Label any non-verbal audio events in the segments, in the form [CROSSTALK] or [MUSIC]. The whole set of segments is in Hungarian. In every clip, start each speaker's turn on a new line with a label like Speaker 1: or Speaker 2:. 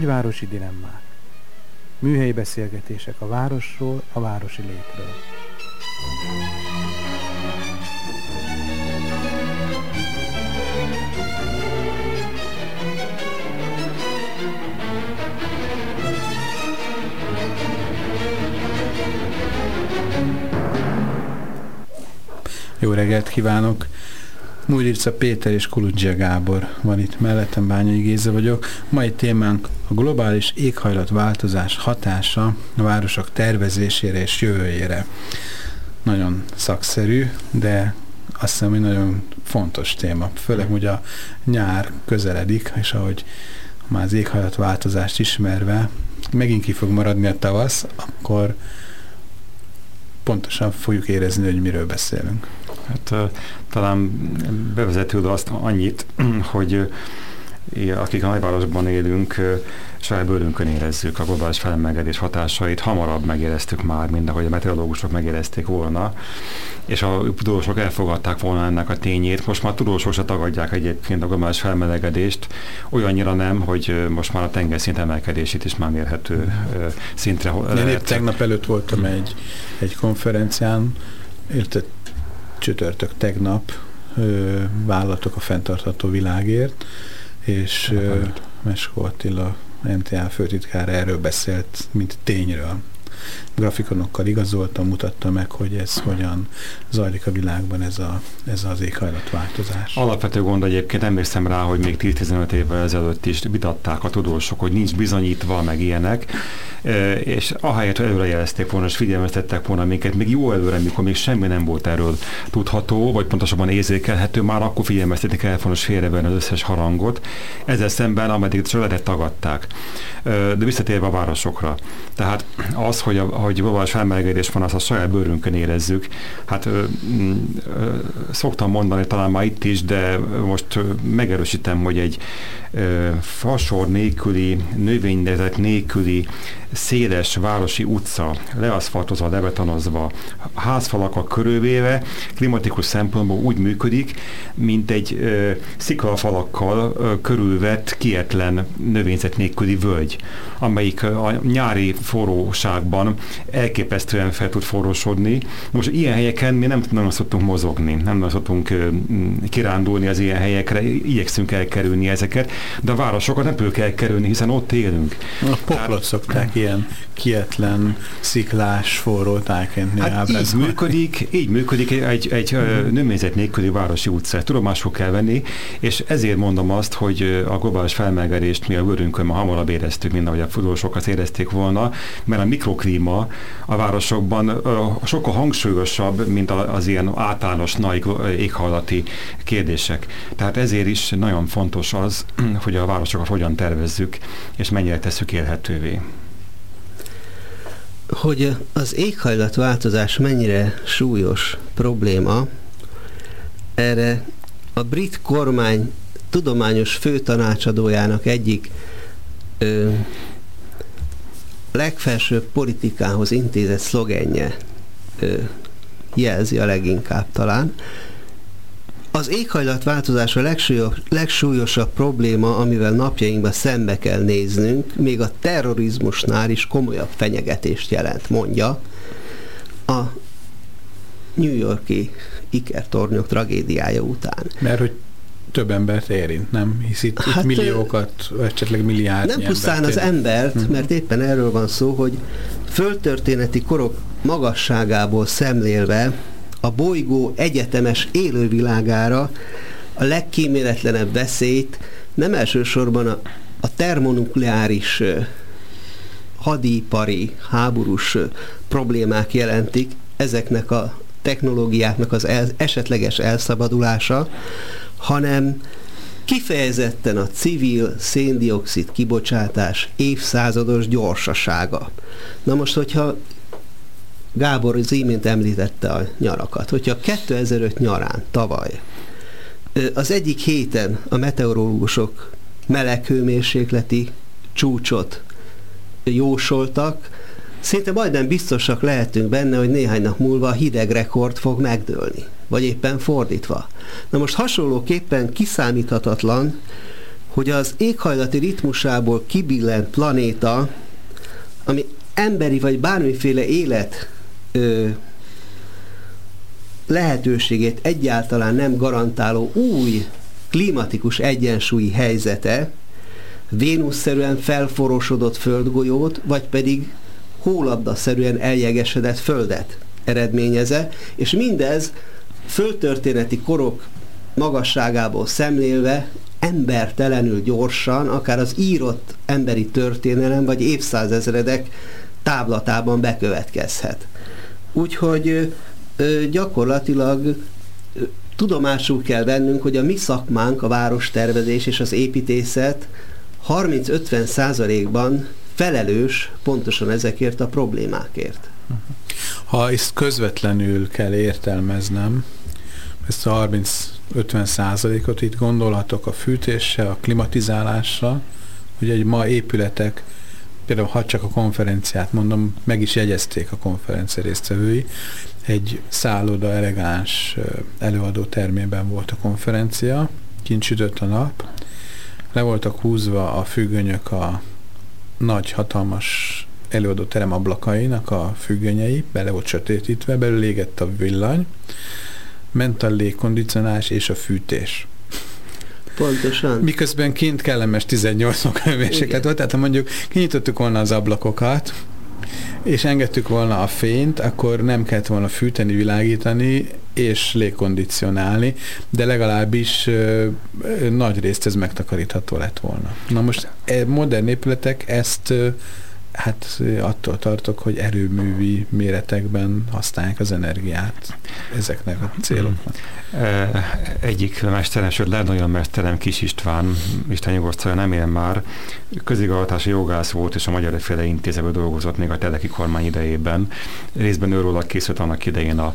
Speaker 1: Nagyvárosi dilemmák. Műhelyi beszélgetések a városról, a városi létről. Jó reggelt kívánok! Mújrica Péter és Kuludzsia Gábor van itt mellettem, Bányai Géza vagyok. Mai témánk a globális éghajlatváltozás hatása a városok tervezésére és jövőjére. Nagyon szakszerű, de azt hiszem, hogy nagyon fontos téma. Főleg, hogy a nyár közeledik, és ahogy már az éghajlatváltozást ismerve megint ki fog maradni a tavasz, akkor pontosan fogjuk érezni, hogy miről beszélünk.
Speaker 2: Hát talán bevezetőd azt annyit, [CLEARS THROAT] hogy akik a nagyvárosban élünk, saját bőrünkön érezzük a globális felemelkedés hatásait, hamarabb megéreztük már, mint ahogy a meteorológusok megérezték volna, és a tudósok elfogadták volna ennek a tényét. Most már tudósok se tagadják egyébként a globális felmelegedést, olyannyira nem, hogy most már a tengerszint emelkedését is már mérhető szintre
Speaker 1: Én épp tegnap előtt voltam egy, egy konferencián, érted, csütörtök tegnap vállalatok a fenntartható világért, és Meskó Attila, MTA főtitkára erről beszélt, mint tényről. Grafikonokkal igazolta, mutatta meg, hogy ez hogyan zajlik a világban ez, a, ez az éghajlatváltozás.
Speaker 2: Alapvető gond egyébként emlékszem rá, hogy még 10-15 évvel ezelőtt is vitatták a tudósok, hogy nincs bizonyítva, meg ilyenek, és ahelyett, hogy előrejelezték volna, és figyelmeztettek volna minket, még jó előre, mikor még semmi nem volt erről tudható, vagy pontosabban érzékelhető, már akkor figyelmeztetni kell volna, félrevenni az összes harangot. Ezzel szemben, ameddig csak tagadták. De visszatérve a városokra. Tehát az, hogy, a, hogy globális felmelegedés van, azt a saját bőrünkön érezzük. Hát ö, ö, szoktam mondani talán már itt is, de most megerősítem, hogy egy ö, fasor nélküli, növénynetek nélküli széles városi utca, leaszfaltozva, lebetonozva, házfalakkal körülvéve, klimatikus szempontból úgy működik, mint egy ö, sziklafalakkal ö, körülvett, kietlen növényzet nélküli völgy, amelyik a nyári forróságban elképesztően fel tud forrósodni. Most ilyen helyeken mi nem nagyon szoktunk mozogni, nem nagyon szoktunk ö, kirándulni az ilyen helyekre, igyekszünk elkerülni ezeket, de a városokat nem tudjuk elkerülni, hiszen ott élünk.
Speaker 1: A poklot szokták ilyen kietlen, sziklás, forró tájként
Speaker 2: hát így működik, így működik egy, egy uh-huh. nőmézet nélküli városi utca. Tudomásul kell venni, és ezért mondom azt, hogy a globális felmelegedést mi a vörünkön ma hamarabb éreztük, mint ahogy a tudósokat érezték volna, mert a mikroklíma a városokban sokkal hangsúlyosabb, mint az ilyen általános nagy éghajlati kérdések. Tehát ezért is nagyon fontos az, [CLEARS THROAT] hogy a városokat hogyan tervezzük, és mennyire tesszük élhetővé
Speaker 3: hogy az éghajlatváltozás mennyire súlyos probléma, erre a brit kormány tudományos főtanácsadójának egyik ö, legfelsőbb politikához intézett szlogenje ö, jelzi a leginkább talán. Az éghajlatváltozás a legsúlyosabb probléma, amivel napjainkban szembe kell néznünk, még a terrorizmusnál is komolyabb fenyegetést jelent, mondja. A New Yorki ikertornyok tragédiája után.
Speaker 1: Mert hogy több embert érint, nem? Hisz itt, hát, itt milliókat, esetleg milliárd
Speaker 3: Nem pusztán az embert, uh-huh. mert éppen erről van szó, hogy földtörténeti korok magasságából szemlélve a bolygó egyetemes élővilágára a legkíméletlenebb veszélyt nem elsősorban a, a termonukleáris hadipari, háborús problémák jelentik, ezeknek a technológiáknak az el, esetleges elszabadulása, hanem kifejezetten a civil széndiokszid kibocsátás évszázados gyorsasága. Na most, hogyha Gábor az imént említette a nyarakat. Hogyha 2005 nyarán, tavaly, az egyik héten a meteorológusok meleghőmérsékleti csúcsot jósoltak, szinte majdnem biztosak lehetünk benne, hogy néhány nap múlva a hideg rekord fog megdőlni. Vagy éppen fordítva. Na most hasonlóképpen kiszámíthatatlan hogy az éghajlati ritmusából kibillent planéta, ami emberi vagy bármiféle élet ö, lehetőségét egyáltalán nem garantáló új klimatikus egyensúlyi helyzete, Vénusz-szerűen felforosodott földgolyót, vagy pedig hólabda-szerűen eljegesedett földet eredményeze, és mindez földtörténeti korok magasságából szemlélve embertelenül gyorsan, akár az írott emberi történelem, vagy évszázezredek táblatában bekövetkezhet. Úgyhogy gyakorlatilag tudomásul kell vennünk, hogy a mi szakmánk, a várostervezés és az építészet 30-50 százalékban felelős pontosan ezekért a problémákért.
Speaker 1: Ha ezt közvetlenül kell értelmeznem, ezt a 30-50 százalékot itt gondolhatok a fűtéssel, a klimatizálásra, hogy egy ma épületek, például ha csak a konferenciát mondom, meg is jegyezték a konferencia résztvevői, egy szálloda elegáns előadó termében volt a konferencia, kint sütött a nap, le voltak húzva a függönyök a nagy, hatalmas előadó terem ablakainak a függönyei, bele volt sötétítve, belül égett a villany, ment a légkondicionálás és a fűtés.
Speaker 3: Pontosan.
Speaker 1: Miközben kint kellemes 18 fok hőmérséklet volt, tehát ha mondjuk kinyitottuk volna az ablakokat, és engedtük volna a fényt, akkor nem kellett volna fűteni, világítani, és légkondicionálni, de legalábbis ö, ö, nagy részt ez megtakarítható lett volna. Na most e, modern épületek ezt ö, hát attól tartok, hogy erőművi méretekben használják az energiát ezeknek a céloknak.
Speaker 2: Egyik mesterem, sőt nagyon mesterem, Kis István, Isten nyugosztalja, nem él már, közigazgatási jogász volt, és a Magyar Féle Intézetben dolgozott még a Teleki kormány idejében. Részben őróla készült annak idején a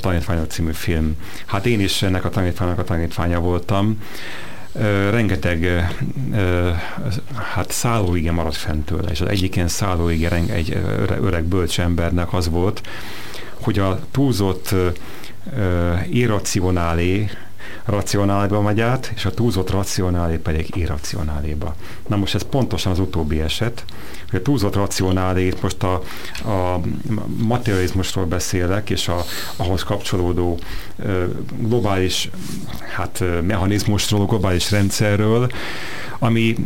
Speaker 2: Tanítványok című film. Hát én is ennek a tanítványnak a tanítványa voltam, rengeteg hát szállóige maradt fent tőle, és az egyik ilyen szállóige egy öreg bölcs embernek az volt, hogy a túlzott irracionálé racionáléba megy át, és a túlzott racionálé pedig irracionáléba. Na most ez pontosan az utóbbi eset, túlzott racionálét most a, a materializmusról beszélek, és a, ahhoz kapcsolódó globális hát, mechanizmusról, globális rendszerről, ami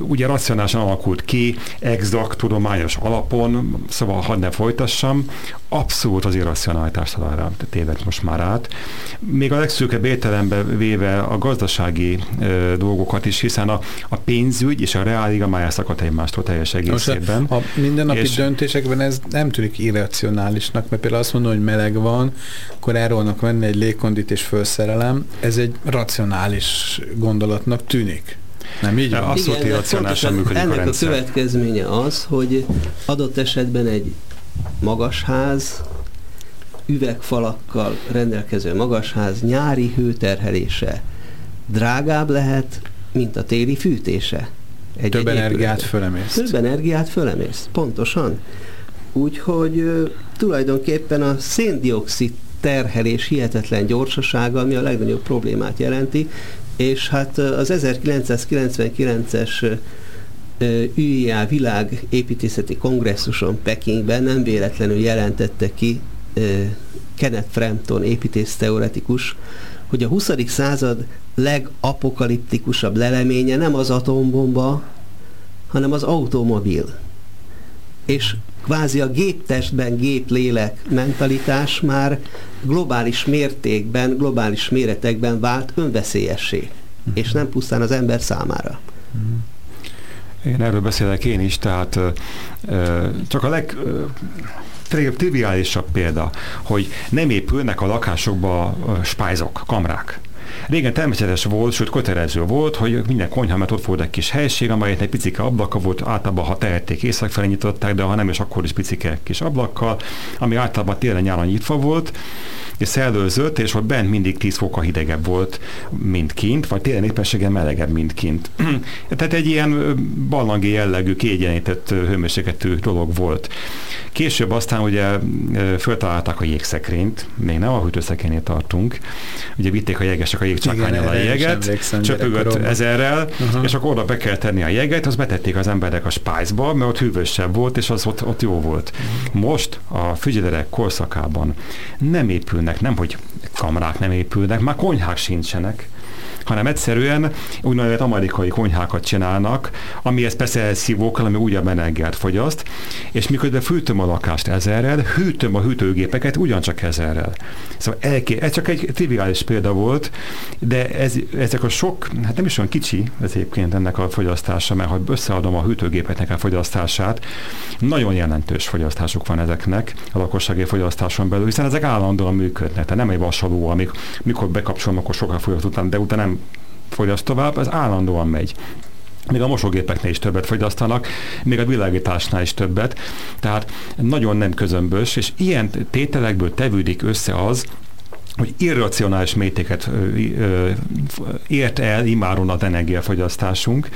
Speaker 2: ugye racionálisan alakult ki, exakt tudományos alapon, szóval hadd ne folytassam, abszolút az irracionalitás találra téved most már át. Még a legszűkebb értelembe véve a gazdasági dolgokat is, hiszen a, a pénzügy és a reáliga már elszakadt egymástól teljes egészében.
Speaker 1: Most a mindennapi és döntésekben ez nem tűnik irracionálisnak, mert például azt mondom, hogy meleg van, akkor elrólnak venni egy légkondit és felszerelem, ez egy racionális gondolatnak tűnik. Nem így van?
Speaker 2: Abszolút irracionálisan működik
Speaker 3: ennek
Speaker 2: a rendszer.
Speaker 3: a következménye az, hogy adott esetben egy magas ház, üvegfalakkal rendelkező magasház nyári hőterhelése drágább lehet, mint a téli fűtése.
Speaker 1: Egy, Több egy energiát fölemész.
Speaker 3: Több energiát fölemész, pontosan. Úgyhogy tulajdonképpen a széndiokszid terhelés hihetetlen gyorsasága, ami a legnagyobb problémát jelenti, és hát az 1999-es UIA világ építészeti kongresszuson Pekingben nem véletlenül jelentette ki Kenneth Frampton építész-teoretikus, hogy a 20. század legapokaliptikusabb leleménye nem az atombomba, hanem az automobil. És kvázi a géptestben géplélek mentalitás már globális mértékben, globális méretekben vált önveszélyessé, uh-huh. és nem pusztán az ember számára.
Speaker 2: Uh-huh. Én erről beszélek én is, tehát uh, csak a leg uh, triviálisabb példa, hogy nem épülnek a lakásokba spájzok, kamrák. Régen természetes volt, sőt kötelező volt, hogy minden konyha, mert ott volt egy kis helység, amelyet egy picike ablaka volt, általában ha tehették észak felé nyitották, de ha nem, és akkor is picike kis ablakkal, ami általában télen-nyáron nyitva volt, és szellőzött, és ott bent mindig 10 fokkal hidegebb volt, mint kint, vagy télen éppenséggel melegebb, mint kint. [CLEARS THROAT] Tehát egy ilyen ballangi jellegű, kiegyenített hőmérsékletű dolog volt. Később aztán ugye föltalálták a jégszekrényt, még nem a hűtőszekrénynél tartunk. Ugye vitték a jegesek a jégcsákányal a jeget, csöpögött ezerrel, uh-huh. és akkor oda be kell tenni a jeget, azt betették az emberek a spájzba, mert ott hűvösebb volt, és az ott, ott jó volt. Uh-huh. Most a fügyelerek korszakában nem épülnek, nem hogy kamrák nem épülnek, már konyhák sincsenek hanem egyszerűen úgynevezett amerikai konyhákat csinálnak, amihez persze elszívókkal, ami újabb energiát fogyaszt, és miközben fűtöm a lakást ezerrel, hűtöm a hűtőgépeket ugyancsak ezerrel. Szóval elké, ez csak egy triviális példa volt, de ez, ezek a sok, hát nem is olyan kicsi ez egyébként ennek a fogyasztása, mert ha összeadom a hűtőgépeknek a fogyasztását, nagyon jelentős fogyasztásuk van ezeknek a lakossági fogyasztáson belül, hiszen ezek állandóan működnek, tehát nem egy vasaló, amik, mikor bekapcsolom, akkor sokkal fogyaszt után, de utána nem fogyaszt tovább, ez állandóan megy. Még a mosógépeknél is többet fogyasztanak, még a világításnál is többet. Tehát nagyon nem közömbös, és ilyen tételekből tevődik össze az, hogy irracionális mértéket ért el imáron az energiafogyasztásunk,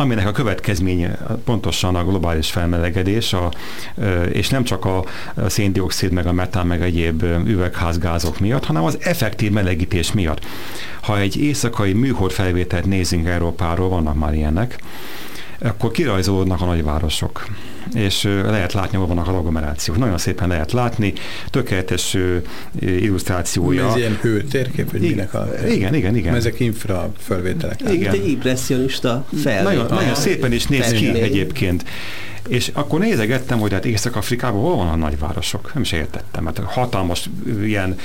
Speaker 2: aminek a következménye pontosan a globális felmelegedés, a, és nem csak a széndiokszid, meg a metán, meg egyéb üvegházgázok miatt, hanem az effektív melegítés miatt. Ha egy éjszakai műhold felvételt nézünk Európáról, vannak már ilyenek, akkor kirajzolódnak a nagyvárosok, és lehet látni, hol vannak a agglomerációk. Nagyon szépen lehet látni, tökéletes illusztrációja.
Speaker 1: Ez ilyen hőtérkép, hogy minek a...
Speaker 2: Igen, igen, igen.
Speaker 1: Ezek infra felvételek.
Speaker 3: Igen. Impressionista fel.
Speaker 2: Nagyon, nagyon szépen is néz ki egyébként. És akkor nézegettem, hogy hát Észak-Afrikában hol van a nagyvárosok. Nem is értettem, mert hatalmas ilyen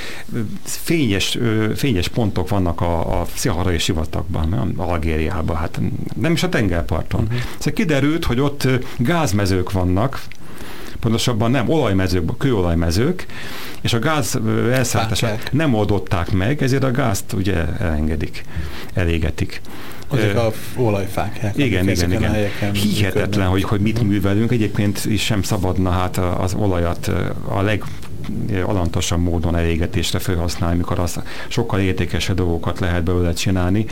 Speaker 2: fényes, fényes pontok vannak a, a sziharai sivatagban, Algériában, hát nem is a tengerparton. Uh-huh. Szóval kiderült, hogy ott gázmezők vannak, pontosabban nem olajmezők, kőolajmezők, és a gáz elszállítását nem oldották meg, ezért a gázt ugye elengedik, elégetik.
Speaker 1: Azok a olajfák.
Speaker 2: Igen, igen, igen. Hihetetlen, hogy, hogy mit művelünk. Egyébként is sem szabadna hát az olajat a leg alantosabb módon elégetésre felhasználni, mikor az sokkal értékesebb dolgokat lehet belőle csinálni.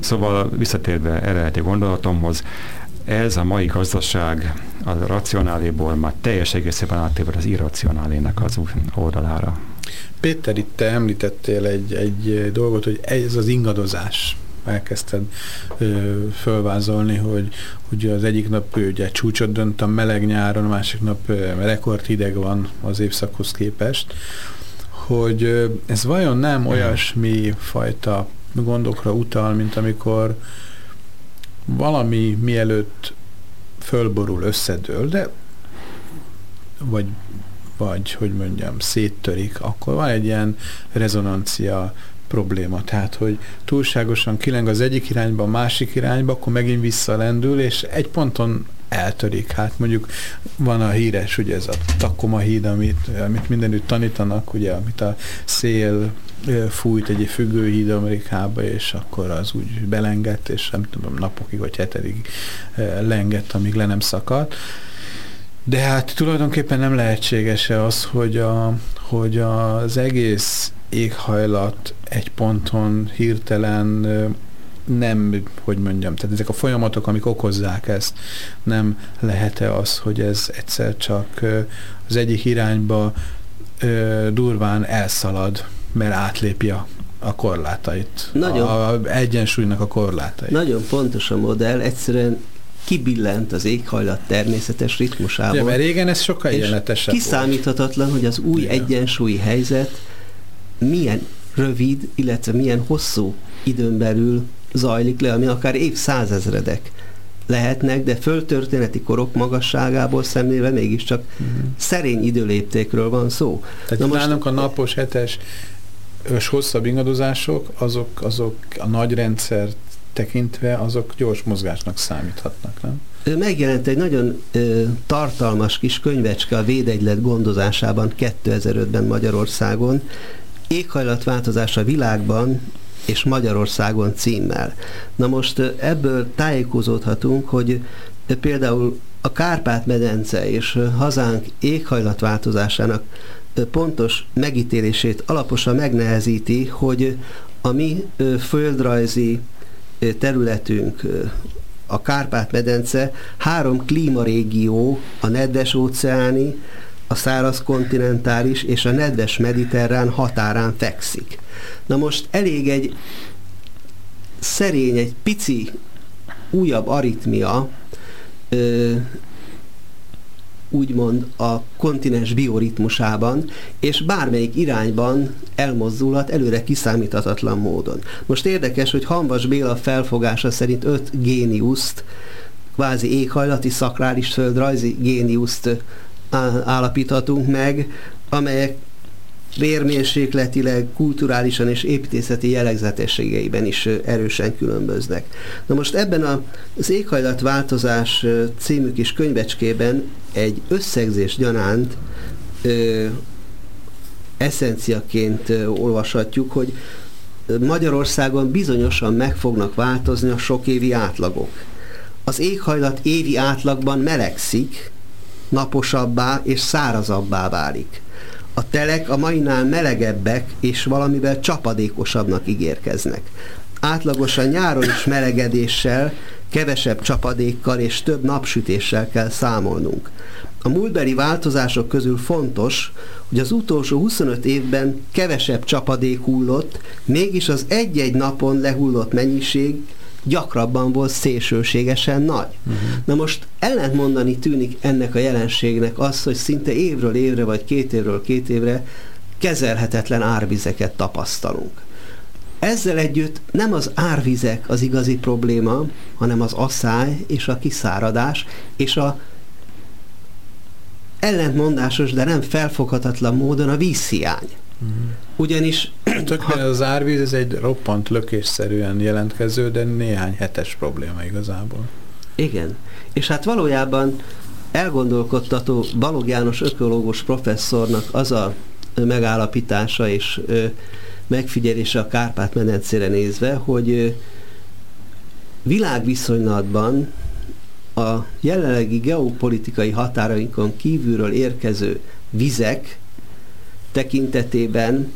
Speaker 2: Szóval visszatérve eredeti gondolatomhoz, ez a mai gazdaság a racionáléból már teljes egészében áttéve az irracionálének az oldalára.
Speaker 1: Péter, itt te említettél egy, egy dolgot, hogy ez az ingadozás elkezdted ö, fölvázolni, hogy ugye az egyik nap ugye csúcsot dönt a meleg nyáron, a másik nap rekord hideg van az évszakhoz képest, hogy ö, ez vajon nem olyasmi fajta gondokra utal, mint amikor valami mielőtt fölborul, összedől, de vagy, vagy hogy mondjam, széttörik, akkor van egy ilyen rezonancia probléma. Tehát, hogy túlságosan kileng az egyik irányba, a másik irányba, akkor megint visszalendül, és egy ponton eltörik. Hát mondjuk van a híres, ugye ez a Takoma híd, amit, amit mindenütt tanítanak, ugye, amit a szél fújt egy függőhíd Amerikába, és akkor az úgy belengett, és nem tudom, napokig vagy hetedig lengett, amíg le nem szakadt. De hát tulajdonképpen nem lehetséges-e az, hogy, a, hogy az egész éghajlat egy ponton hirtelen nem, hogy mondjam, tehát ezek a folyamatok, amik okozzák ezt, nem lehet-e az, hogy ez egyszer csak az egyik irányba durván elszalad, mert átlépi a, a korlátait, nagyon, a, a egyensúlynak a korlátait.
Speaker 3: Nagyon pontos a modell, egyszerűen kibillent az éghajlat természetes ritmusából. Ja,
Speaker 1: mert régen ez sokkal jelenetesebb
Speaker 3: Kiszámíthatatlan, volt. hogy az új Igen. egyensúlyi helyzet milyen rövid, illetve milyen hosszú időn belül zajlik le, ami akár évszázezredek lehetnek, de földtörténeti korok magasságából szemléve mégiscsak uh-huh. szerény időléptékről van szó.
Speaker 1: Tehát Na most nálunk a napos, hetes és hosszabb ingadozások, azok, azok a nagy rendszert tekintve, azok gyors mozgásnak számíthatnak, nem?
Speaker 3: Megjelent egy nagyon ö, tartalmas kis könyvecske a védegylet gondozásában 2005-ben Magyarországon, éghajlatváltozás a világban és Magyarországon címmel. Na most ebből tájékozódhatunk, hogy például a Kárpát-medence és hazánk éghajlatváltozásának pontos megítélését alaposan megnehezíti, hogy a mi földrajzi területünk a Kárpát-medence három klímarégió, a nedves óceáni, a száraz kontinentális és a nedves mediterrán határán fekszik. Na most elég egy szerény, egy pici újabb aritmia, ö, úgymond a kontinens bioritmusában, és bármelyik irányban elmozdulhat előre kiszámíthatatlan módon. Most érdekes, hogy Hanvas Béla felfogása szerint öt géniuszt, kvázi éghajlati, szakrális, földrajzi géniuszt állapíthatunk meg, amelyek vérmérsékletileg, kulturálisan és építészeti jellegzetességeiben is erősen különböznek. Na most ebben az éghajlatváltozás című kis könyvecskében egy összegzés gyanánt ö, eszenciaként olvashatjuk, hogy Magyarországon bizonyosan meg fognak változni a sokévi átlagok. Az éghajlat évi átlagban melegszik, naposabbá és szárazabbá válik. A telek a mainál melegebbek és valamivel csapadékosabbnak ígérkeznek. Átlagosan nyáron is melegedéssel, kevesebb csapadékkal és több napsütéssel kell számolnunk. A múltbeli változások közül fontos, hogy az utolsó 25 évben kevesebb csapadék hullott, mégis az egy-egy napon lehullott mennyiség gyakrabban volt szélsőségesen nagy. Uh-huh. Na most ellentmondani tűnik ennek a jelenségnek az, hogy szinte évről évre, vagy két évről két évre kezelhetetlen árvizeket tapasztalunk. Ezzel együtt nem az árvizek az igazi probléma, hanem az asszály és a kiszáradás, és a ellentmondásos, de nem felfoghatatlan módon a vízhiány. Uh-huh. Ugyanis...
Speaker 1: Tök ha... az árvíz, ez egy roppant lökésszerűen jelentkező, de néhány hetes probléma igazából.
Speaker 3: Igen. És hát valójában elgondolkodtató Balog János ökológus professzornak az a megállapítása és megfigyelése a Kárpát-medencére nézve, hogy világviszonylatban a jelenlegi geopolitikai határainkon kívülről érkező vizek tekintetében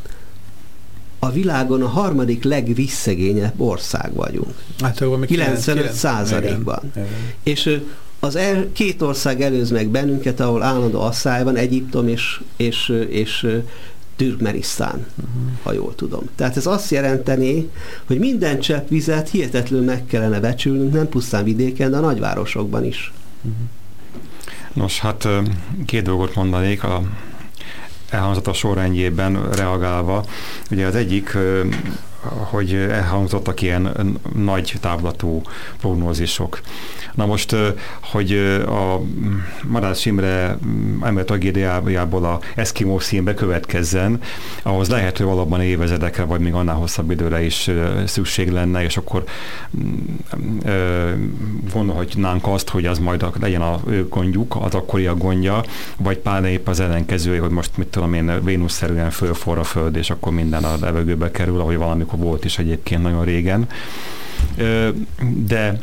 Speaker 3: a világon a harmadik legvisszegényebb ország vagyunk.
Speaker 1: Hát, 95
Speaker 3: százalékban. És az el, két ország előz meg bennünket, ahol állandó asszály van, Egyiptom és, és, és Türkmenisztán, uh-huh. ha jól tudom. Tehát ez azt jelenteni, hogy minden csepp vizet hihetetlenül meg kellene becsülnünk, nem pusztán vidéken, de a nagyvárosokban is. Uh-huh.
Speaker 2: Nos, hát két dolgot mondanék. A elhangzott a sorrendjében reagálva. Ugye az egyik, hogy elhangzottak ilyen nagy távlatú prognózisok. Na most, hogy a Marász Imre emelt tragédiájából a Eskimo színbe következzen, ahhoz lehet, hogy valóban évezedekre, vagy még annál hosszabb időre is szükség lenne, és akkor gondolhatnánk azt, hogy az majd legyen a ő gondjuk, az akkori a gondja, vagy pár épp az ellenkezője, hogy most mit tudom én, Vénusz-szerűen fölforra a föld, és akkor minden a levegőbe kerül, ahogy valamikor volt is egyébként nagyon régen. De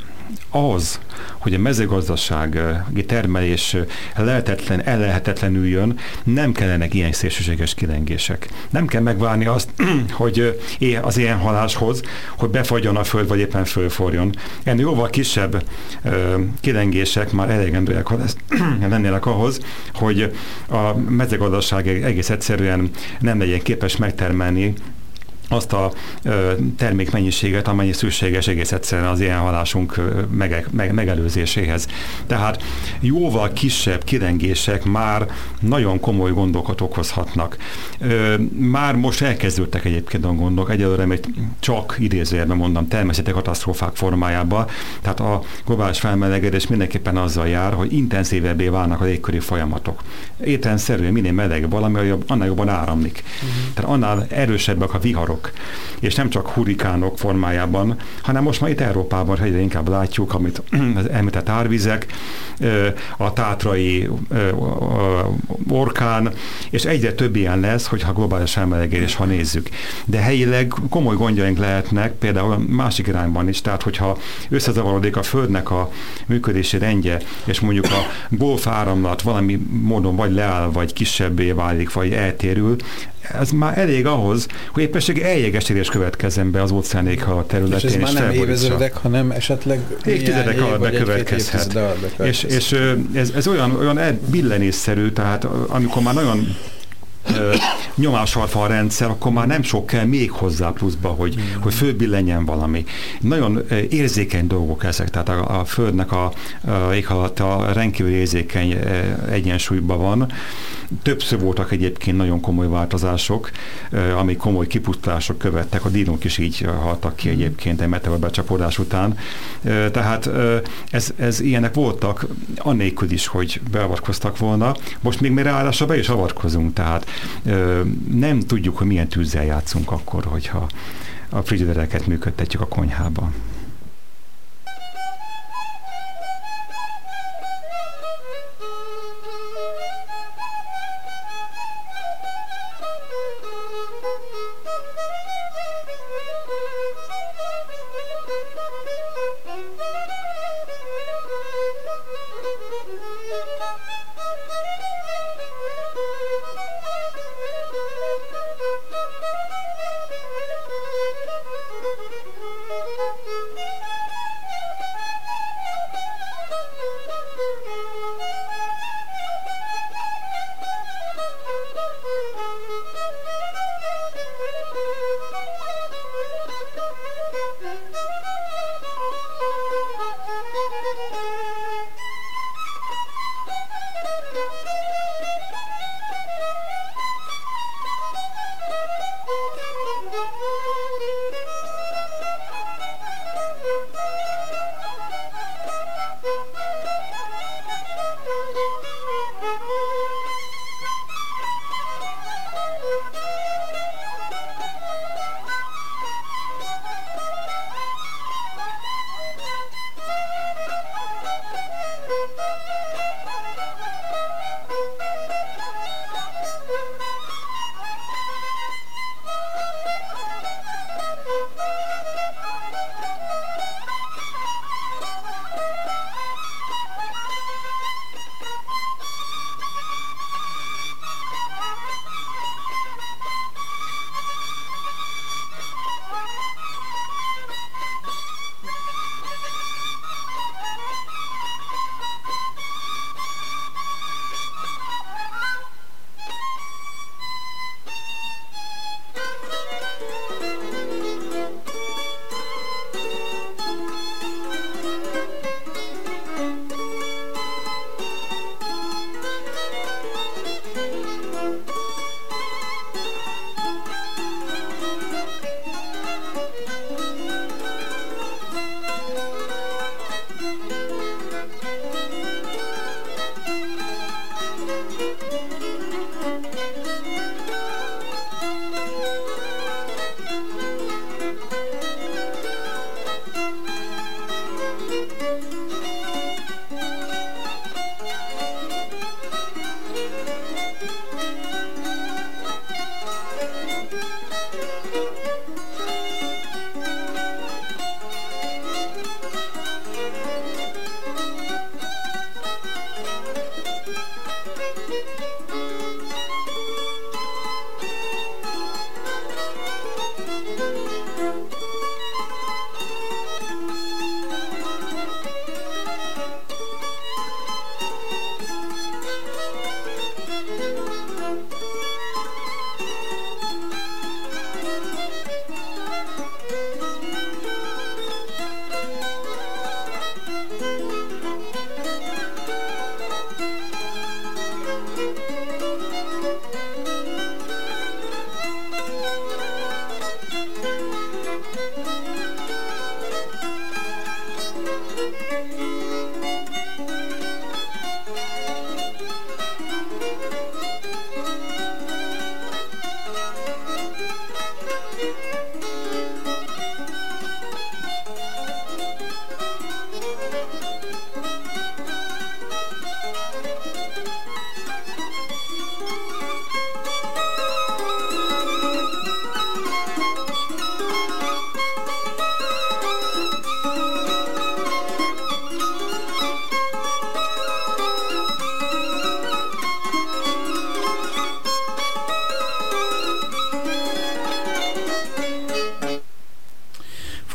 Speaker 2: az, hogy a mezőgazdasági termelés lehetetlen, ellehetetlenül jön, nem kellenek ilyen szélsőséges kilengések. Nem kell megvárni azt, [CLEARS THROAT] hogy az ilyen haláshoz, hogy befagyjon a föld, vagy éppen fölforjon. Ennél jóval kisebb kilengések már elegendőek [CLEARS THROAT] lennének ahhoz, hogy a mezőgazdaság egész egyszerűen nem legyen képes megtermelni azt a termékmennyiséget, amennyi szükséges egész egyszerűen az ilyen halásunk mege, meg, megelőzéséhez. Tehát jóval kisebb kirengések már nagyon komoly gondokat okozhatnak. Már most elkezdődtek egyébként a gondok, egyelőre még csak idézőjelben mondom, természeti katasztrófák formájában, tehát a globális felmelegedés mindenképpen azzal jár, hogy intenzívebbé válnak a légköri folyamatok. Étrenszerűen minél meleg valami, annál jobban áramlik. Uh-huh. Tehát annál erősebbek a viharok, hurikánok. És nem csak hurikánok formájában, hanem most már itt Európában egyre inkább látjuk, amit [CLEARS THROAT] az említett árvizek, a tátrai orkán, és egyre több ilyen lesz, hogyha globális elmelegedés, ha nézzük. De helyileg komoly gondjaink lehetnek, például másik irányban is, tehát hogyha összezavarodik a Földnek a működési rendje, és mondjuk a golf áramlat valami módon vagy leáll, vagy kisebbé válik, vagy eltérül, ez már elég ahhoz, hogy éppenség eljegesedés következzen be az óceánék a területén.
Speaker 1: És ez már nem évezredek, hanem esetleg
Speaker 2: évtizedek alatt bekövetkezhet. És, és ez, ez olyan, olyan billenésszerű, tehát amikor már nagyon nyomásalfa a rendszer, akkor már nem sok kell még hozzá pluszba, hogy, mm. hogy fölbillenjen valami. Nagyon érzékeny dolgok ezek, tehát a, a Földnek a, a éghajlata rendkívül érzékeny egyensúlyban van. Többször voltak egyébként nagyon komoly változások, ami komoly kipusztulások követtek. A dinók is így haltak ki egyébként egy meteor becsapódás után. Tehát ez, ez ilyenek voltak, annélkül is, hogy beavatkoztak volna. Most még mi ráadásul be is avatkozunk, tehát nem tudjuk, hogy milyen tűzzel játszunk akkor, hogyha a frigidereket működtetjük a konyhában.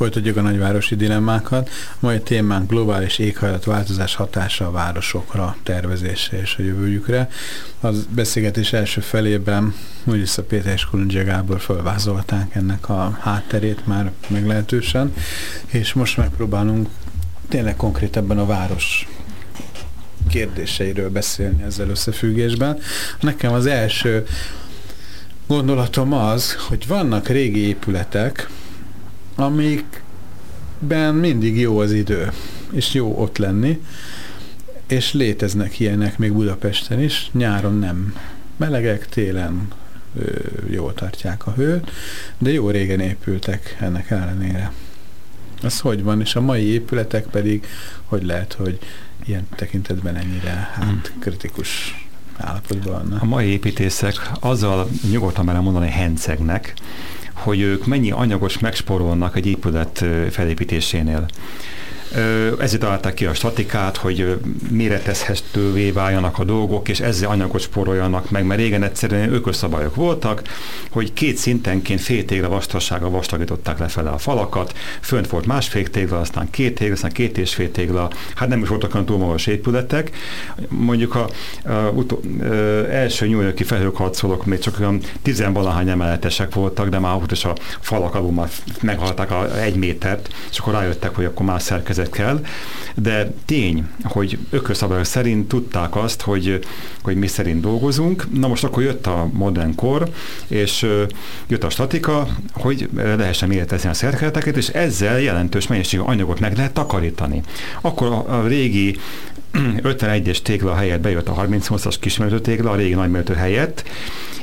Speaker 1: Folytatjuk a nagyvárosi dilemmákat. Mai témánk globális éghajlatváltozás hatása a városokra, tervezésre és a jövőjükre. Az beszélgetés első felében Műrissza Péter és Kulundzsia Gábor felvázolták ennek a hátterét már meglehetősen, és most megpróbálunk tényleg konkrétabban a város kérdéseiről beszélni ezzel összefüggésben. Nekem az első gondolatom az, hogy vannak régi épületek, amikben mindig jó az idő, és jó ott lenni, és léteznek ilyenek még Budapesten is, nyáron nem melegek, télen ö, jól tartják a hőt, de jó régen épültek ennek ellenére. Az hogy van, és a mai épületek pedig, hogy lehet, hogy ilyen tekintetben ennyire hát hmm. kritikus állapotban vannak.
Speaker 2: A mai építészek azzal nyugodtan merem mondani hencegnek, hogy ők mennyi anyagos megsporolnak egy épület felépítésénél. Ezért találták ki a statikát, hogy méretezhetővé váljanak a dolgok, és ezzel anyagot spóroljanak meg, mert régen egyszerűen ökoszabályok voltak, hogy két szintenként fél tégla vastagsága vastagították lefele a falakat, fönt volt másfél tégla, aztán két tégla, aztán két és fél tégla, hát nem is voltak olyan túl magas épületek. Mondjuk a, a, a, a első New Yorki felhőkarcolók még csak olyan tizenvalahány emeletesek voltak, de már és a falak alul már meghalták a egy métert, és akkor rájöttek, hogy akkor más szerkezet helyzet kell, de tény, hogy ökölszabályok szerint tudták azt, hogy, hogy mi szerint dolgozunk. Na most akkor jött a modern kor, és jött a statika, hogy lehessen méretezni a szerkezeteket, és ezzel jelentős mennyiségű anyagot meg lehet takarítani. Akkor a régi 51-es tégla helyett bejött a 38-as kismerőtő tégla, a régi nagymerőtő helyett,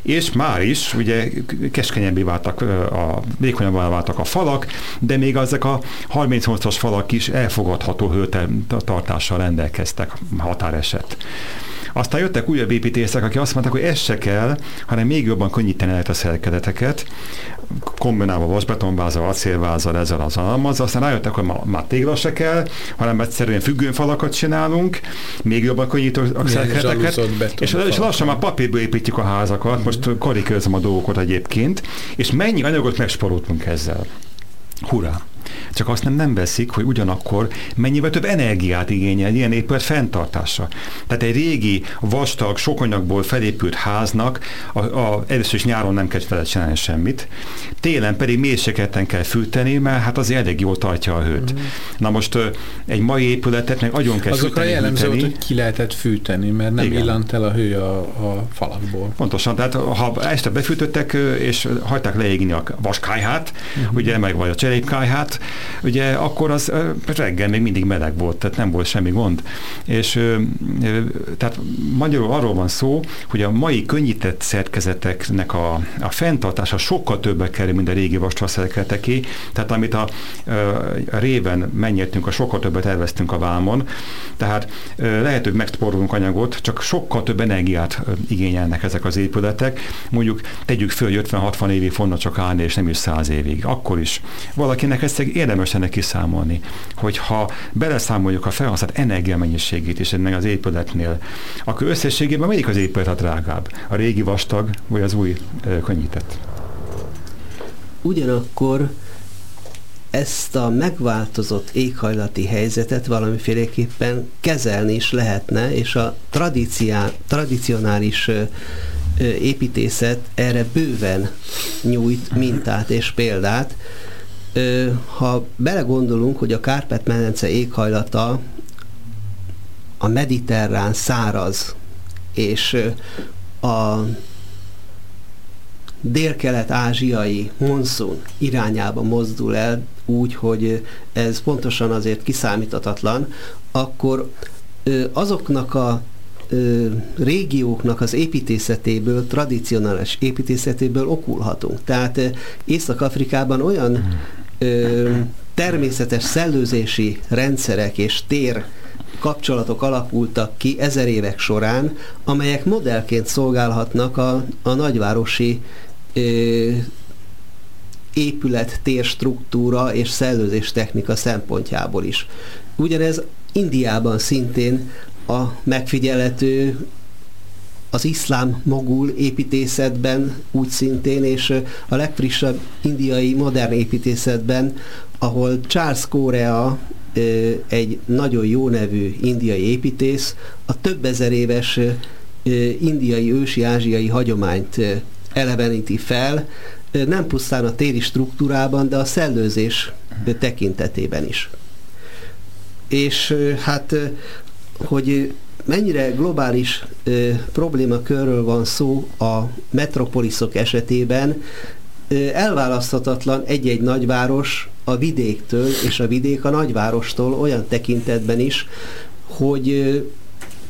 Speaker 2: és már is ugye keskenyebbé váltak, a vékonyabbá váltak a falak, de még ezek a 38-as falak is elfogadható hőtartással rendelkeztek határeset. Aztán jöttek újabb építészek, akik azt mondták, hogy ez se kell, hanem még jobban könnyíteni lehet a szerkezeteket, kombinálva vasbetonvázal, acélvázal, ezzel az almazzal, aztán rájöttek, hogy ma, már tégla se kell, hanem egyszerűen függőn falakat csinálunk, még jobban könnyítő a szerkezeteket, és, és lassan már papírből építjük a házakat, most karikőzöm a dolgokat egyébként, és mennyi anyagot megsporoltunk ezzel. Hurrá! Csak azt nem, nem veszik, hogy ugyanakkor mennyivel több energiát igényel ilyen épület fenntartása. Tehát egy régi, vastag, sok anyagból felépült háznak a, a, először is nyáron nem kell vele csinálni semmit, télen pedig mérsékleten kell fűteni, mert hát azért elég jól tartja a hőt. Mm. Na most egy mai épületet meg nagyon kell
Speaker 1: Azokra fűteni. jellemző volt, hogy ki lehetett fűteni, mert nem Igen. illant el a hő a, a falakból.
Speaker 2: Pontosan, tehát ha este befűtöttek és hagyták leégni a vaskájhát, mm. ugye meg vagy a cserépkájhát, ugye akkor az reggel még mindig meleg volt, tehát nem volt semmi gond. És tehát magyarul arról van szó, hogy a mai könnyített szerkezeteknek a, a fenntartása sokkal többbe kerül, mint a régi vastaszerkezeteké, tehát amit a, a réven mennyertünk, a sokkal többet elvesztünk a vámon, tehát lehet, hogy megsporolunk anyagot, csak sokkal több energiát igényelnek ezek az épületek. Mondjuk tegyük föl, 50-60 évig fognak csak állni, és nem is 100 évig. Akkor is. Valakinek ezt érdemes lenne kiszámolni, hogy ha beleszámoljuk a felhasznált energiamennyiségét is ennek az épületnél, akkor összességében melyik az épület a drágább? A régi vastag, vagy az új könnyített?
Speaker 3: Ugyanakkor ezt a megváltozott éghajlati helyzetet valamiféleképpen kezelni is lehetne, és a tradicionális építészet erre bőven nyújt mintát és példát ha belegondolunk, hogy a Kárpát-medence éghajlata a mediterrán száraz, és a délkelet-ázsiai monszun irányába mozdul el úgy, hogy ez pontosan azért kiszámíthatatlan, akkor azoknak a régióknak az építészetéből, tradicionális építészetéből okulhatunk. Tehát Észak-Afrikában olyan hmm természetes szellőzési rendszerek és tér kapcsolatok alakultak ki ezer évek során, amelyek modellként szolgálhatnak a, a nagyvárosi ö, épület, térstruktúra és szellőzés technika szempontjából is. Ugyanez Indiában szintén a megfigyelhető az iszlám mogul építészetben úgy szintén, és a legfrissebb indiai modern építészetben, ahol Charles Korea egy nagyon jó nevű indiai építész a több ezer éves indiai, ősi, ázsiai hagyományt eleveníti fel, nem pusztán a téri struktúrában, de a szellőzés tekintetében is. És hát, hogy mennyire globális problémakörről van szó a metropoliszok esetében, elválaszthatatlan egy-egy nagyváros a vidéktől, és a vidék a nagyvárostól olyan tekintetben is, hogy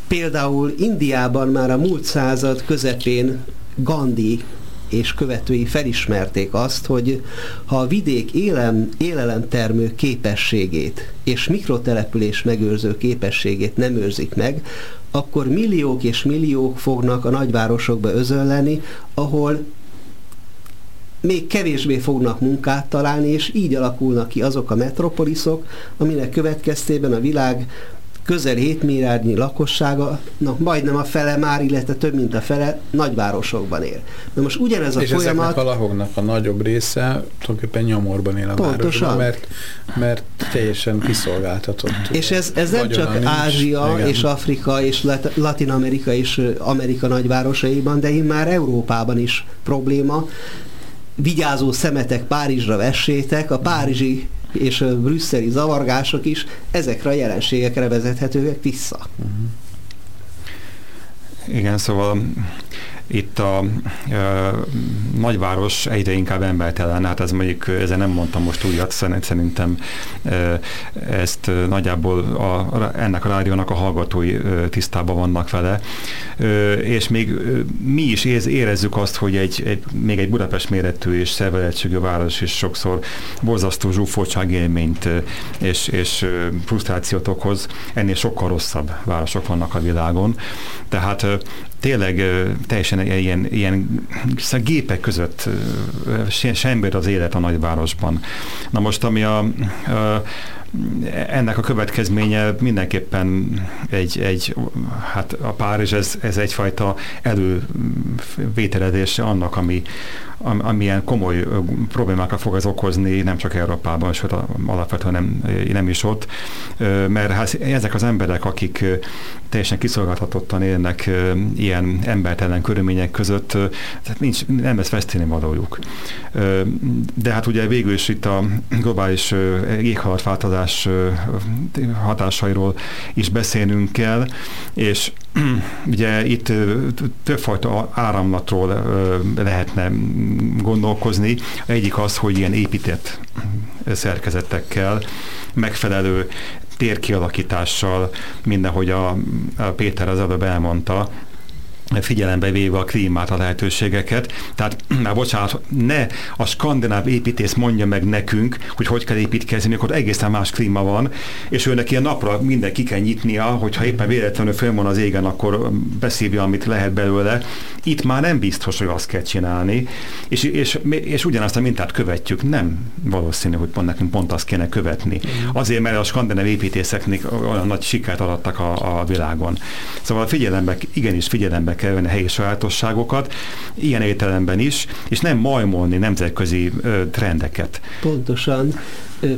Speaker 3: például Indiában már a múlt század közepén Gandhi és követői felismerték azt, hogy ha a vidék élem, élelemtermő képességét és mikrotelepülés megőrző képességét nem őrzik meg, akkor milliók és milliók fognak a nagyvárosokba özönleni, ahol még kevésbé fognak munkát találni, és így alakulnak ki azok a metropoliszok, aminek következtében a világ közel 7 milliárdnyi lakossága, na, majdnem a fele már, illetve több mint a fele nagyvárosokban él. Na most ugyanez a
Speaker 1: és
Speaker 3: folyamat...
Speaker 1: És a lahognak a nagyobb része tulajdonképpen nyomorban él a Pontosan. városban, mert, mert teljesen kiszolgáltatott.
Speaker 3: És ez, ez nem csak nincs. Ázsia Igen. és Afrika és Latin Amerika és Amerika nagyvárosaiban, de én már Európában is probléma, vigyázó szemetek Párizsra vessétek, a párizsi és brüsszeli zavargások is ezekre a jelenségekre vezethetőek vissza.
Speaker 2: Igen, szóval itt a a nagyváros egyre inkább embertelen, hát ez mondjuk, ezzel nem mondtam most újat, szerintem ezt nagyjából a, ennek a rádiónak a hallgatói tisztában vannak vele, és még mi is érezzük azt, hogy egy, egy még egy Budapest méretű és szervezettségű város is sokszor borzasztó zsúfoltság élményt és, és frusztrációt okoz, ennél sokkal rosszabb városok vannak a világon. Tehát tényleg teljesen ilyen, ilyen szóval gépek között semmi az élet a nagyvárosban. Na most, ami a, a ennek a következménye mindenképpen egy, egy hát a Párizs ez, ez egyfajta elővételedése annak, ami, amilyen komoly problémákat fog ez okozni, nem csak Európában, sőt alapvetően nem, nem is ott, mert hát ezek az emberek, akik teljesen kiszolgáltatottan élnek ilyen embertelen körülmények között, tehát nincs, nem lesz vesztélni valójuk. De hát ugye végül is itt a globális éghajlatváltozás hatásairól is beszélnünk kell, és [CLEARS THROAT] ugye itt többfajta áramlatról lehetne gondolkozni. Egyik az, hogy ilyen épített szerkezetekkel, megfelelő térkialakítással, mindenhogy a, a Péter az előbb elmondta, figyelembe véve a klímát, a lehetőségeket. Tehát, [CLEARS THROAT] már bocsánat, ne a skandináv építész mondja meg nekünk, hogy hogy kell építkezni, akkor egészen más klíma van, és őnek ilyen napra minden ki kell nyitnia, hogyha éppen véletlenül föl van az égen, akkor beszívja, amit lehet belőle. Itt már nem biztos, hogy azt kell csinálni, és, és, és ugyanazt a mintát követjük. Nem valószínű, hogy pont nekünk pont azt kéne követni. Azért, mert a skandináv építészeknek olyan nagy sikert adtak a, a világon. Szóval figyelembe, igenis figyelembe kell venni a helyi sajátosságokat, ilyen értelemben is, és nem majmolni nemzetközi ö, trendeket.
Speaker 3: Pontosan.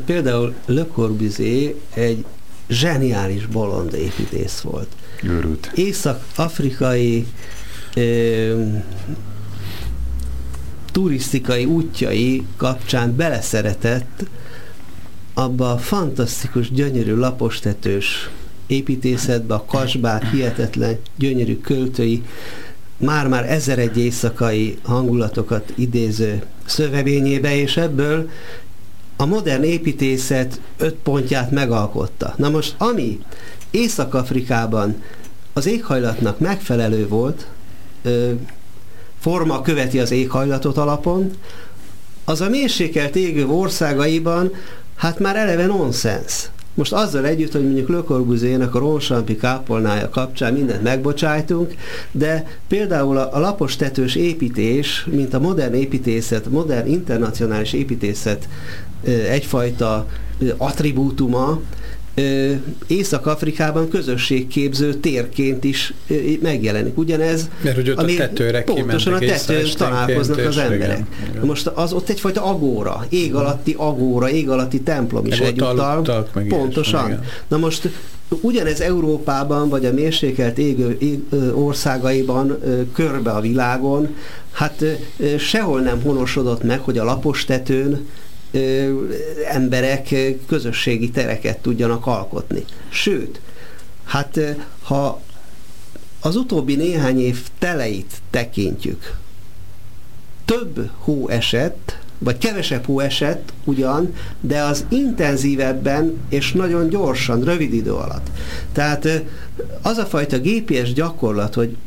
Speaker 3: Például Le Corbusier egy zseniális bolond építész volt.
Speaker 2: Őrült.
Speaker 3: Észak-afrikai turisztikai útjai kapcsán beleszeretett abba a fantasztikus, gyönyörű, lapostetős építészetbe, a kasbák hihetetlen, gyönyörű költői, már-már ezer egy éjszakai hangulatokat idéző szövevényébe, és ebből a modern építészet öt pontját megalkotta. Na most, ami Észak-Afrikában az éghajlatnak megfelelő volt, ö, forma követi az éghajlatot alapon, az a mérsékelt égő országaiban hát már eleve nonsens. Most azzal együtt, hogy mondjuk Le Corbusier-nek a Ronsampi kápolnája kapcsán mindent megbocsájtunk, de például a, a lapos tetős építés, mint a modern építészet, modern internacionális építészet egyfajta attribútuma, Észak-Afrikában közösségképző térként is megjelenik. Ugyanez,
Speaker 1: Mert hogy ott ami a tetőre
Speaker 3: pontosan a tetőn találkoznak az emberek. Igen. Most az ott egyfajta agóra, ég alatti agóra, ég alatti templom is egyúttal. Pontosan. Na most ugyanez Európában, vagy a mérsékelt égő, égő országaiban körbe a világon, hát sehol nem honosodott meg, hogy a lapos tetőn emberek közösségi tereket tudjanak alkotni. Sőt, hát ha az utóbbi néhány év teleit tekintjük, több hó esett, vagy kevesebb hó esett ugyan, de az intenzívebben és nagyon gyorsan, rövid idő alatt. Tehát az a fajta GPS gyakorlat, hogy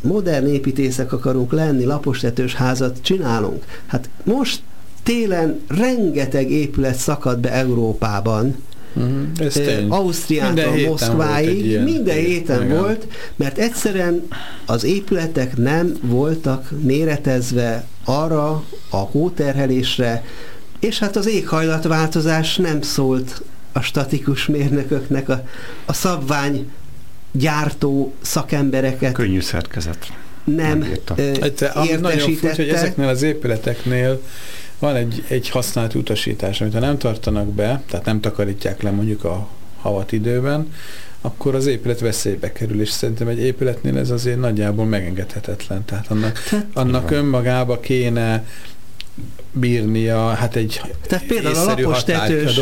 Speaker 3: modern építészek akarunk lenni, lapostetős házat csinálunk. Hát most télen rengeteg épület szakad be Európában, Uh-huh. Ez Ausztriától Moszkváig, ilyen, minden héten igen. volt, mert egyszerűen az épületek nem voltak méretezve arra a hóterhelésre, és hát az éghajlatváltozás nem szólt a statikus mérnököknek, a, a szabvány gyártó szakembereket.
Speaker 2: Könnyű szerkezet.
Speaker 3: Nem, nem értesítette. Nagyon furcsa,
Speaker 1: hogy ezeknél az épületeknél van egy, egy használt utasítás, amit ha nem tartanak be, tehát nem takarítják le mondjuk a havat időben, akkor az épület veszélybe kerül, és szerintem egy épületnél ez azért nagyjából megengedhetetlen. Tehát annak, annak önmagába kéne bírnia, hát egy
Speaker 3: Tehát például a lapos tetős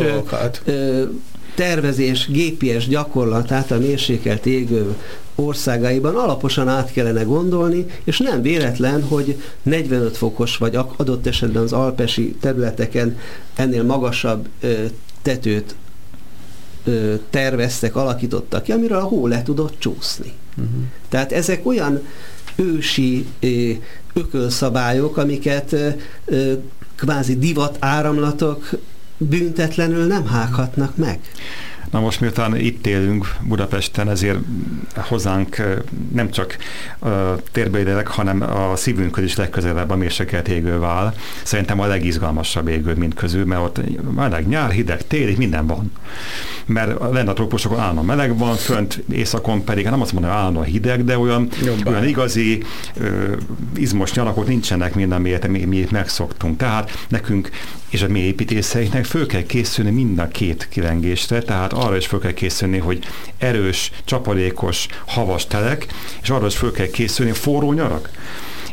Speaker 3: tervezés GPS gyakorlatát a mérsékelt égő országaiban alaposan át kellene gondolni, és nem véletlen, hogy 45 fokos, vagy adott esetben az alpesi területeken ennél magasabb tetőt terveztek, alakítottak ki, amiről a hó le tudott csúszni. Uh-huh. Tehát ezek olyan ősi ökölszabályok, amiket kvázi divat áramlatok büntetlenül nem hághatnak meg.
Speaker 2: Na most miután itt élünk Budapesten, ezért hozzánk nem csak térbeidelek, hanem a szívünkhöz is legközelebb a mérsékelt égővál. Szerintem a legizgalmasabb égő mind közül, mert ott meleg nyár, hideg tél, minden van. Mert lenne a trópusokon állandóan meleg van, fönt északon pedig, nem azt mondom, állandóan hideg, de olyan, olyan igazi ö, izmos nyalakok nincsenek minden miért mi, mi megszoktunk. Tehát nekünk és a mi építészeinknek föl kell készülni mind a két kilengésre, tehát arra is föl kell készülni, hogy erős, csapadékos, havas telek, és arra is föl kell készülni forró nyarak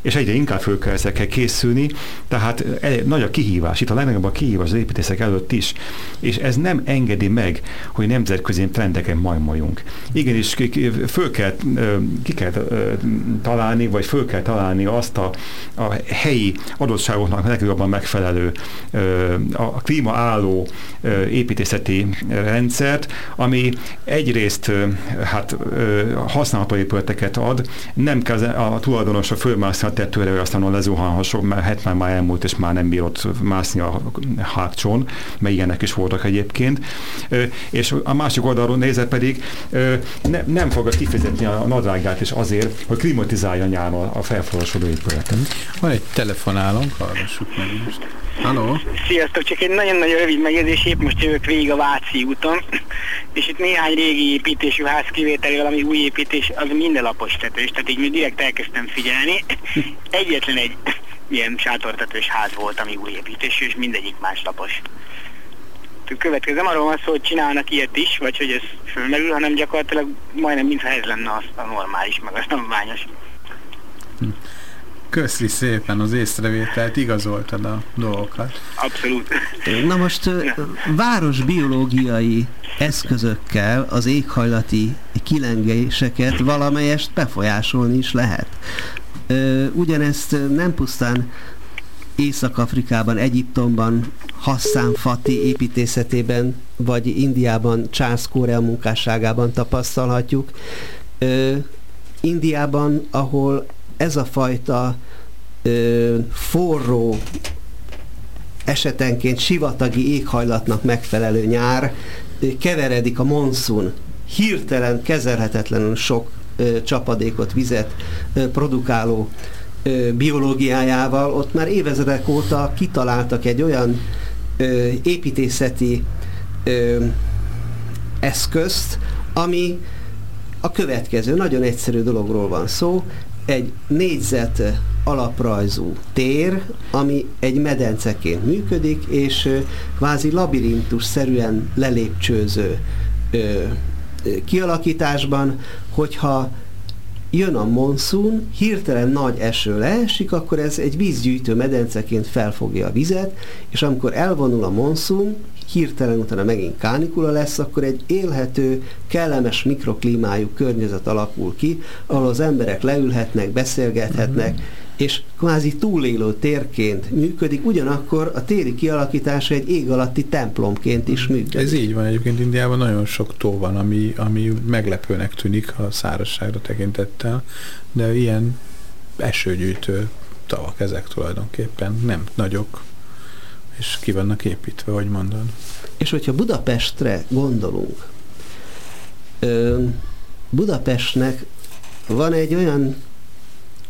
Speaker 2: és egyre inkább föl kell ezekkel készülni, tehát nagy a kihívás, itt a legnagyobb a kihívás az építészek előtt is, és ez nem engedi meg, hogy nemzetközi trendeken majmoljunk. Igenis, föl kell, ki kell találni, vagy föl kell találni azt a, a helyi adottságoknak legjobban megfelelő, a klímaálló építészeti rendszert, ami egyrészt hát használható épületeket ad, nem kell a tulajdonosra fölmászni a tetőre, hogy aztán lezuhanhasson, mert 70 már elmúlt, és már nem bírott mászni a hágcsón, mert ilyenek is voltak egyébként. És a másik oldalról nézve pedig ne, nem fogja kifizetni a nadrágát is azért, hogy klimatizálja nyáron a felforosodó épületet.
Speaker 1: Van egy telefonálónk, hallgassuk meg most. Halló?
Speaker 4: Sziasztok, csak egy nagyon-nagyon rövid megjegyzés, épp most jövök végig a Váci úton, és itt néhány régi építésű ház kivételével, ami új építés, az minden lapos tetős, tehát így mi direkt elkezdtem figyelni. [LAUGHS] Egyetlen egy ilyen sátortetős ház volt, ami új építésű, és mindegyik más lapos. Következő nem arról van szó, hogy csinálnak ilyet is, vagy hogy ez fölmerül, hanem gyakorlatilag majdnem mintha ez lenne az a normális, meg a szabványos.
Speaker 1: Hm. Köszi szépen az észrevételt, igazoltad a dolgokat.
Speaker 4: Abszolút.
Speaker 3: Na most városbiológiai eszközökkel az éghajlati kilengéseket valamelyest befolyásolni is lehet. Ugyanezt nem pusztán Észak-Afrikában, Egyiptomban, Hassan Fati építészetében, vagy Indiában, Charles Korea munkásságában tapasztalhatjuk. Indiában, ahol ez a fajta ö, forró, esetenként sivatagi éghajlatnak megfelelő nyár, keveredik a monszun, hirtelen kezelhetetlenül sok ö, csapadékot, vizet ö, produkáló ö, biológiájával, ott már évezredek óta kitaláltak egy olyan ö, építészeti ö, eszközt, ami a következő, nagyon egyszerű dologról van szó, egy négyzet alaprajzú tér, ami egy medenceként működik, és kvázi labirintus-szerűen lelépcsőző kialakításban, hogyha jön a monszun, hirtelen nagy eső leesik, akkor ez egy vízgyűjtő medenceként felfogja a vizet, és amikor elvonul a monszun, hirtelen utána megint kánikula lesz, akkor egy élhető, kellemes mikroklímájú környezet alakul ki, ahol az emberek leülhetnek, beszélgethetnek, uh-huh. és kvázi túlélő térként működik, ugyanakkor a téri kialakítása egy ég alatti templomként is működik.
Speaker 1: Ez így van, egyébként Indiában nagyon sok tó van, ami, ami meglepőnek tűnik a szárazságra tekintettel, de ilyen esőgyűjtő tavak ezek tulajdonképpen, nem nagyok, és ki vannak építve, hogy mondod.
Speaker 3: És hogyha Budapestre gondolunk, Budapestnek van egy olyan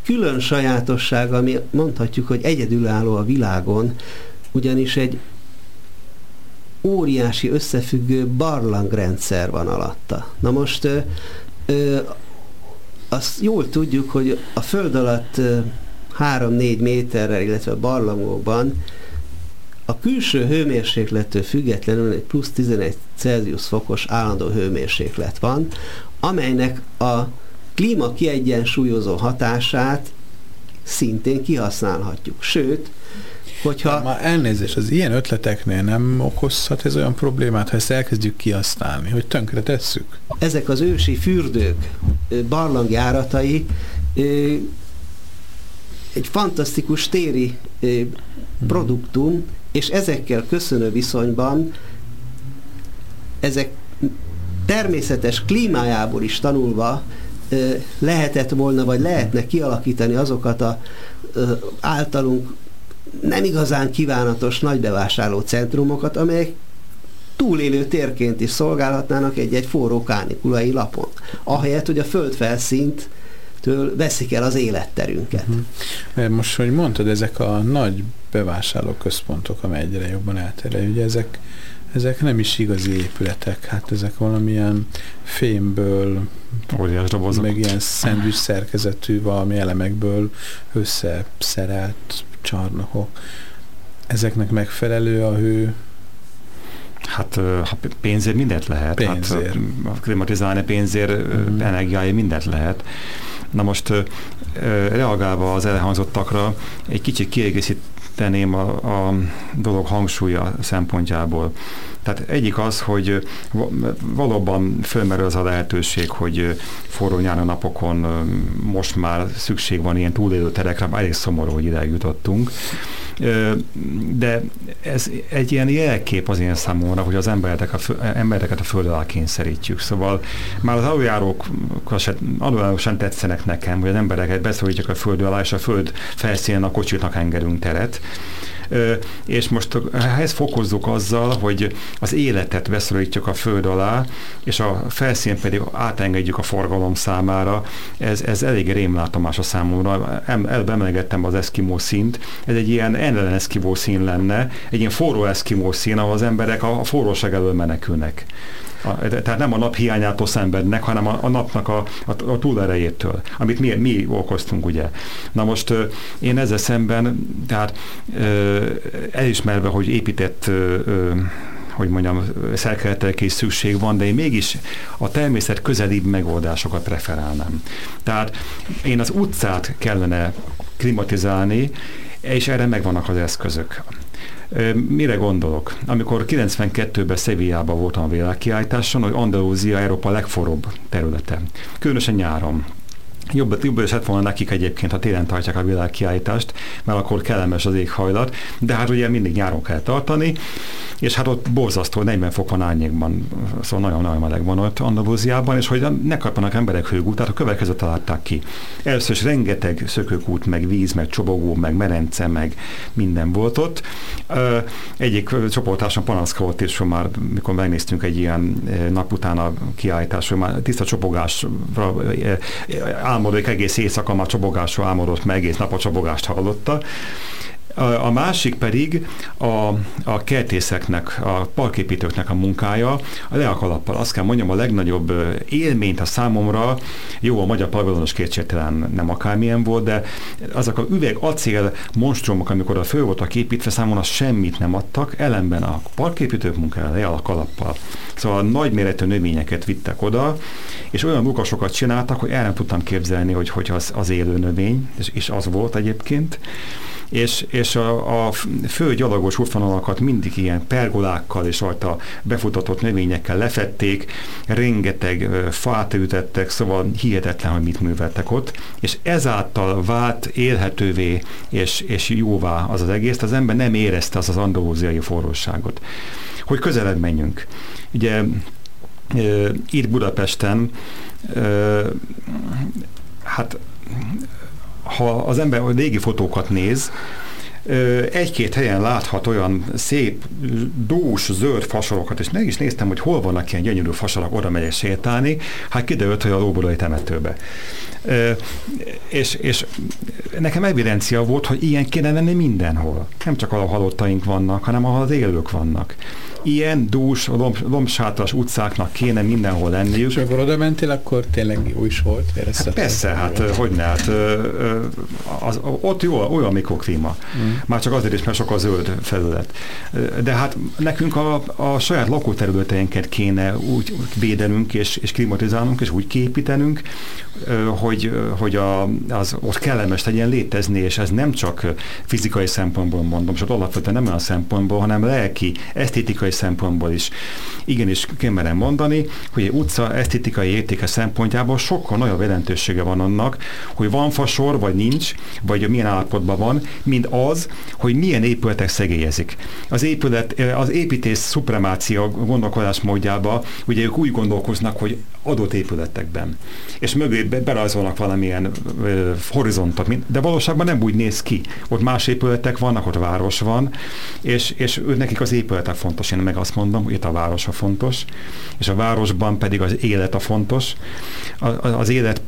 Speaker 3: külön sajátosság, ami mondhatjuk, hogy egyedülálló a világon, ugyanis egy óriási összefüggő barlangrendszer van alatta. Na most ö, ö, azt jól tudjuk, hogy a föld alatt 3-4 méterrel, illetve barlangokban a külső hőmérséklettől függetlenül egy plusz 11 Celsius fokos állandó hőmérséklet van, amelynek a klíma kiegyensúlyozó hatását szintén kihasználhatjuk. Sőt, hogyha...
Speaker 1: Már elnézés, az ilyen ötleteknél nem okozhat ez olyan problémát, ha ezt elkezdjük kihasználni, hogy tönkre tesszük?
Speaker 3: Ezek az ősi fürdők, barlangjáratai egy fantasztikus téri produktum, és ezekkel köszönő viszonyban ezek természetes klímájából is tanulva lehetett volna, vagy lehetne kialakítani azokat a általunk nem igazán kívánatos nagybevásárló centrumokat, amelyek túlélő térként is szolgálhatnának egy-egy forró kánikulai lapon. Ahelyett, hogy a földfelszínt től veszik el az életterünket.
Speaker 1: Uh-huh. Most, hogy mondtad, ezek a nagy bevásárlóközpontok, amely egyre jobban elterjed, ugye ezek, ezek nem is igazi épületek, hát ezek valamilyen fémből,
Speaker 2: Óriás dobozok.
Speaker 1: meg ilyen szendvics szerkezetű valami elemekből összeszerelt csarnokok. Ezeknek megfelelő a hő
Speaker 2: Hát ha pénzért mindent lehet.
Speaker 1: Pénzért.
Speaker 2: Hát, klimatizálni pénzért, mm. energiáért mindent lehet. Na most reagálva az elhangzottakra, egy kicsit kiegészíteném a, a dolog hangsúlya szempontjából. Tehát egyik az, hogy valóban fölmerül az a lehetőség, hogy forró nyári napokon most már szükség van ilyen túlélő terekre, elég szomorú, hogy ide jutottunk de ez egy ilyen jelkép az én számomra, hogy az embereket a, embereket a föld alá kényszerítjük. Szóval már az aluljárók aluljárók sem tetszenek nekem, hogy az embereket beszorítjuk a föld alá, és a föld felszínen a kocsiknak engedünk teret és most ehhez fokozzuk azzal, hogy az életet beszorítjuk a föld alá, és a felszín pedig átengedjük a forgalom számára. Ez, ez elég rémlátomás a számomra. Előbb emlegettem az eszkimó szint. Ez egy ilyen ellen eszkimó szín lenne, egy ilyen forró eszkimó szín, ahol az emberek a forróság elől menekülnek. A, tehát nem a nap hiányától szenvednek, hanem a, a napnak a, a, a túlerejétől, amit mi, mi okoztunk, ugye. Na most én ezzel szemben, tehát elismerve, hogy épített hogy mondjam, szerkezetekre is szükség van, de én mégis a természet közelibb megoldásokat preferálnám. Tehát én az utcát kellene klimatizálni, és erre megvannak az eszközök. Mire gondolok? Amikor 92-ben Szevillában voltam a világkiállításon, hogy Andalúzia Európa legforróbb területe. Különösen nyáron. Jobb, jobb is lett volna nekik egyébként, ha télen tartják a világkiállítást, mert akkor kellemes az éghajlat, de hát ugye mindig nyáron kell tartani, és hát ott borzasztó, 40 fok van árnyékban, szóval nagyon-nagyon meleg van ott Andalúziában, és hogy ne kapjanak emberek hőgút, tehát a következő találták ki. Először is rengeteg szökőkút, meg víz, meg csobogó, meg merence, meg minden volt ott. Egyik csoportáson panaszkodott hogy már mikor megnéztünk egy ilyen nap után a kiállítás, hogy már tiszta csobogásra álmodik egész éjszaka, már csobogásra álmodott meg, egész nap a csobogást hallotta A, a másik pedig a, a kertészeknek, a parképítőknek a munkája, a leakalappal. Azt kell mondjam, a legnagyobb élményt a számomra, jó, a magyar pavillonos kétségtelen nem akármilyen volt, de azok a üveg acél monstrumok, amikor a fő voltak építve, számomra semmit nem adtak, ellenben a parképítők munkája leakalappal. Szóval nagyméretű növényeket vittek oda, és olyan lukasokat csináltak, hogy el nem tudtam képzelni, hogy, hogy az, az élő növény, és, és az volt egyébként és, és a, a fő gyalogos útvonalakat mindig ilyen pergolákkal és rajta befutatott növényekkel lefették, rengeteg fát ütettek, szóval hihetetlen, hogy mit műveltek ott, és ezáltal vált élhetővé és, és jóvá az az egész, az ember nem érezte az az andalúziai forróságot. Hogy közelebb menjünk. Ugye itt Budapesten hát ha az ember a régi fotókat néz, egy-két helyen láthat olyan szép, dús, zöld fasorokat, és meg is néztem, hogy hol vannak ilyen gyönyörű fasorok, oda megyek sétálni, hát kiderült, hogy a lóbulai temetőbe. És, és nekem evidencia volt, hogy ilyen kéne lenni mindenhol. Nem csak ahol halottaink vannak, hanem ahol az élők vannak ilyen dús, lomb, lombsátras utcáknak kéne mindenhol lenniük.
Speaker 1: És amikor oda mentél, akkor tényleg jó is volt?
Speaker 2: Hát persze, hát hogy ne, hát az, ott jó, olyan mikroklíma. Mm. Már csak azért is, mert sok a zöld felület. De hát nekünk a, a saját lakóterületeinket kéne úgy védenünk és, és klimatizálnunk, és úgy képítenünk, hogy, hogy a, az ott kellemes legyen létezni, és ez nem csak fizikai szempontból mondom, és ott alapvetően nem olyan szempontból, hanem lelki, esztétikai szempontból is. Igenis, kimerem mondani, hogy egy utca esztétikai értéke szempontjából sokkal nagyobb jelentősége van annak, hogy van fasor, vagy nincs, vagy milyen állapotban van, mint az, hogy milyen épületek szegélyezik. Az épület, az építész szupremácia gondolkodás módjába, ugye ők úgy gondolkoznak, hogy adott épületekben. És mögé berajzolnak valamilyen ö, horizontot, de valóságban nem úgy néz ki. Ott más épületek vannak, ott város van, és, és ő, nekik az épületek fontos. Én meg azt mondom, hogy itt a város a fontos, és a városban pedig az élet a fontos. A, az életet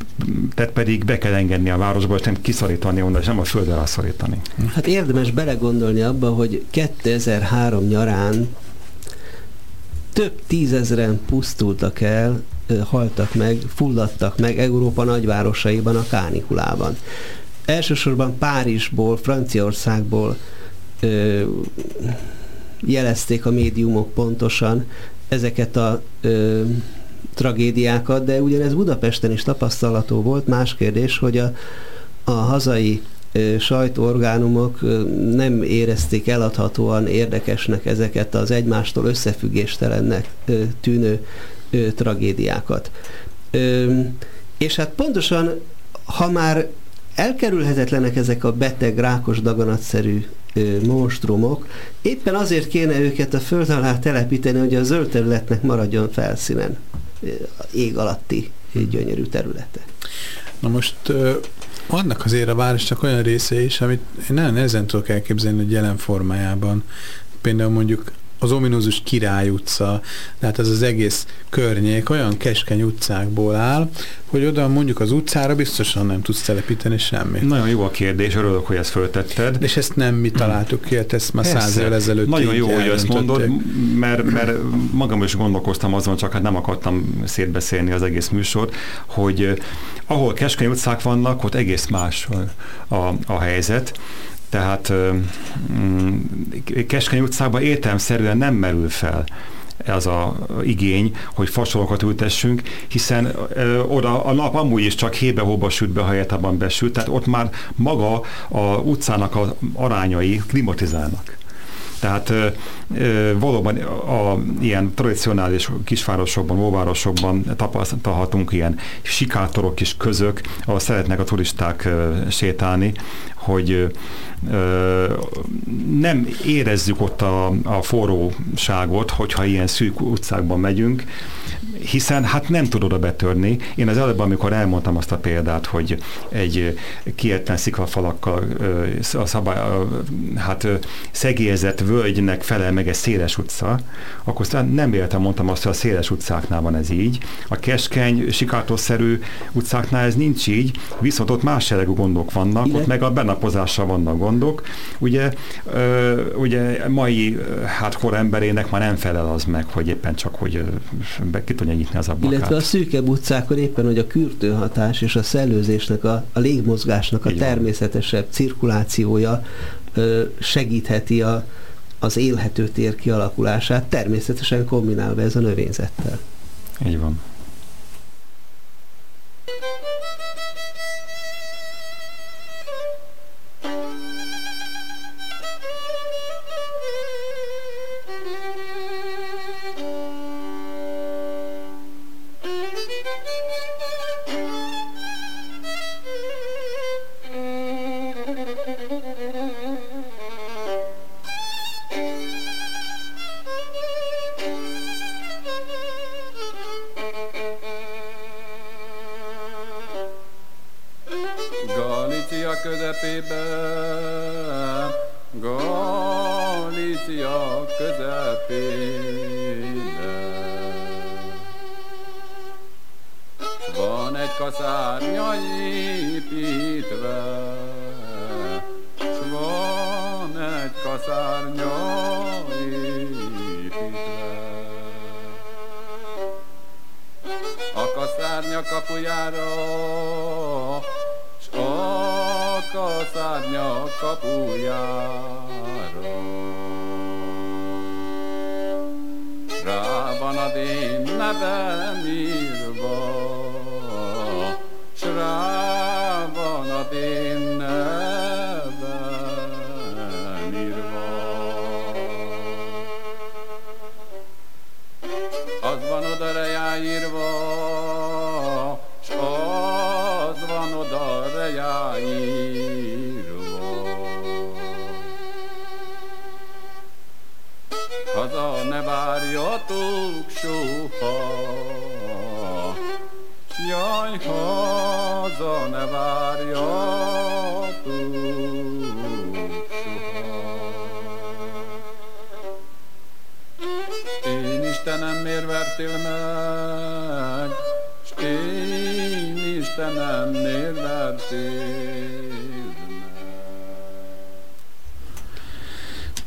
Speaker 2: pedig be kell engedni a városból, és nem kiszorítani onnan, és nem a földre rászorítani.
Speaker 3: Hát érdemes belegondolni abba, hogy 2003 nyarán több tízezren pusztultak el haltak meg, fulladtak meg Európa nagyvárosaiban a kánikulában. Elsősorban Párizsból, Franciaországból ö, jelezték a médiumok pontosan ezeket a ö, tragédiákat, de ugyanez Budapesten is tapasztalató volt. Más kérdés, hogy a, a hazai sajtóorgánumok nem érezték eladhatóan érdekesnek ezeket az egymástól összefüggéstelennek tűnő ö, tragédiákat. Ö, és hát pontosan, ha már elkerülhetetlenek ezek a beteg, rákos, daganatszerű ö, monstrumok, éppen azért kéne őket a föld alá telepíteni, hogy a zöld területnek maradjon felszínen, ég alatti gyönyörű területe.
Speaker 1: Na most ö, vannak azért a városnak olyan része is, amit én nagyon nehezen tudok elképzelni, hogy jelen formájában például mondjuk az ominózus Király utca, tehát ez az egész környék olyan keskeny utcákból áll, hogy oda mondjuk az utcára biztosan nem tudsz telepíteni semmit.
Speaker 2: Nagyon jó a kérdés, örülök, hogy ezt föltetted.
Speaker 1: És ezt nem mi találtuk ki, hát ezt már száz évvel ezelőtt
Speaker 2: Nagyon jó, hogy ezt mondod, mert, mert magam is gondolkoztam azon, csak hát nem akartam szétbeszélni az egész műsort, hogy ahol keskeny utcák vannak, ott egész más a, a helyzet. Tehát mm, Keskeny utcában értelmszerűen nem merül fel ez a igény, hogy fasorokat ültessünk, hiszen ö, oda a nap amúgy is csak hébe-hóba süt be, ha besült, tehát ott már maga a utcának az arányai klimatizálnak. Tehát valóban a, a ilyen tradicionális kisvárosokban, óvárosokban tapasztalhatunk ilyen sikátorok és közök, ahol szeretnek a turisták sétálni, hogy ö, nem érezzük ott a, a forróságot, hogyha ilyen szűk utcákban megyünk, hiszen hát nem tud oda betörni. Én az előbb, amikor elmondtam azt a példát, hogy egy kietlen sziklafalakkal a szabály, hát szegélyezett völgynek felel meg egy széles utca, akkor nem értem mondtam azt, hogy a széles utcáknál van ez így. A keskeny, sikátorszerű utcáknál ez nincs így, viszont ott más jellegű gondok vannak, Igen. ott meg a benapozással vannak gondok. Ugye, ö, ugye mai hát kor emberének már nem felel az meg, hogy éppen csak, hogy be, ki tudja nyitni az ablakát.
Speaker 3: Illetve a szűkebb utcákon éppen, hogy a kürtőhatás és a szellőzésnek, a, a légmozgásnak a Így természetesebb van. cirkulációja ö, segítheti a, az élhető tér kialakulását, természetesen kombinálva ez a növényzettel.
Speaker 2: Így van.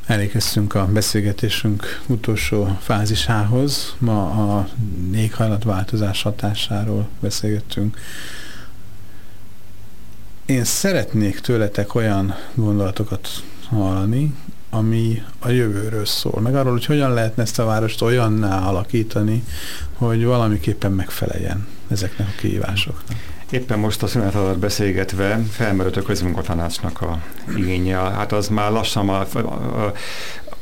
Speaker 1: Elérkeztünk a beszélgetésünk utolsó fázisához. Ma a éghajlatváltozás hatásáról beszélgettünk. Én szeretnék tőletek olyan gondolatokat hallani, ami a jövőről szól, meg arról, hogy hogyan lehetne ezt a várost olyanná alakítani, hogy valamiképpen megfeleljen ezeknek a kihívásoknak.
Speaker 2: Éppen most a szünet alatt beszélgetve felmerült a közmunkatanácsnak a igénye. Hát az már lassan, a, a, a,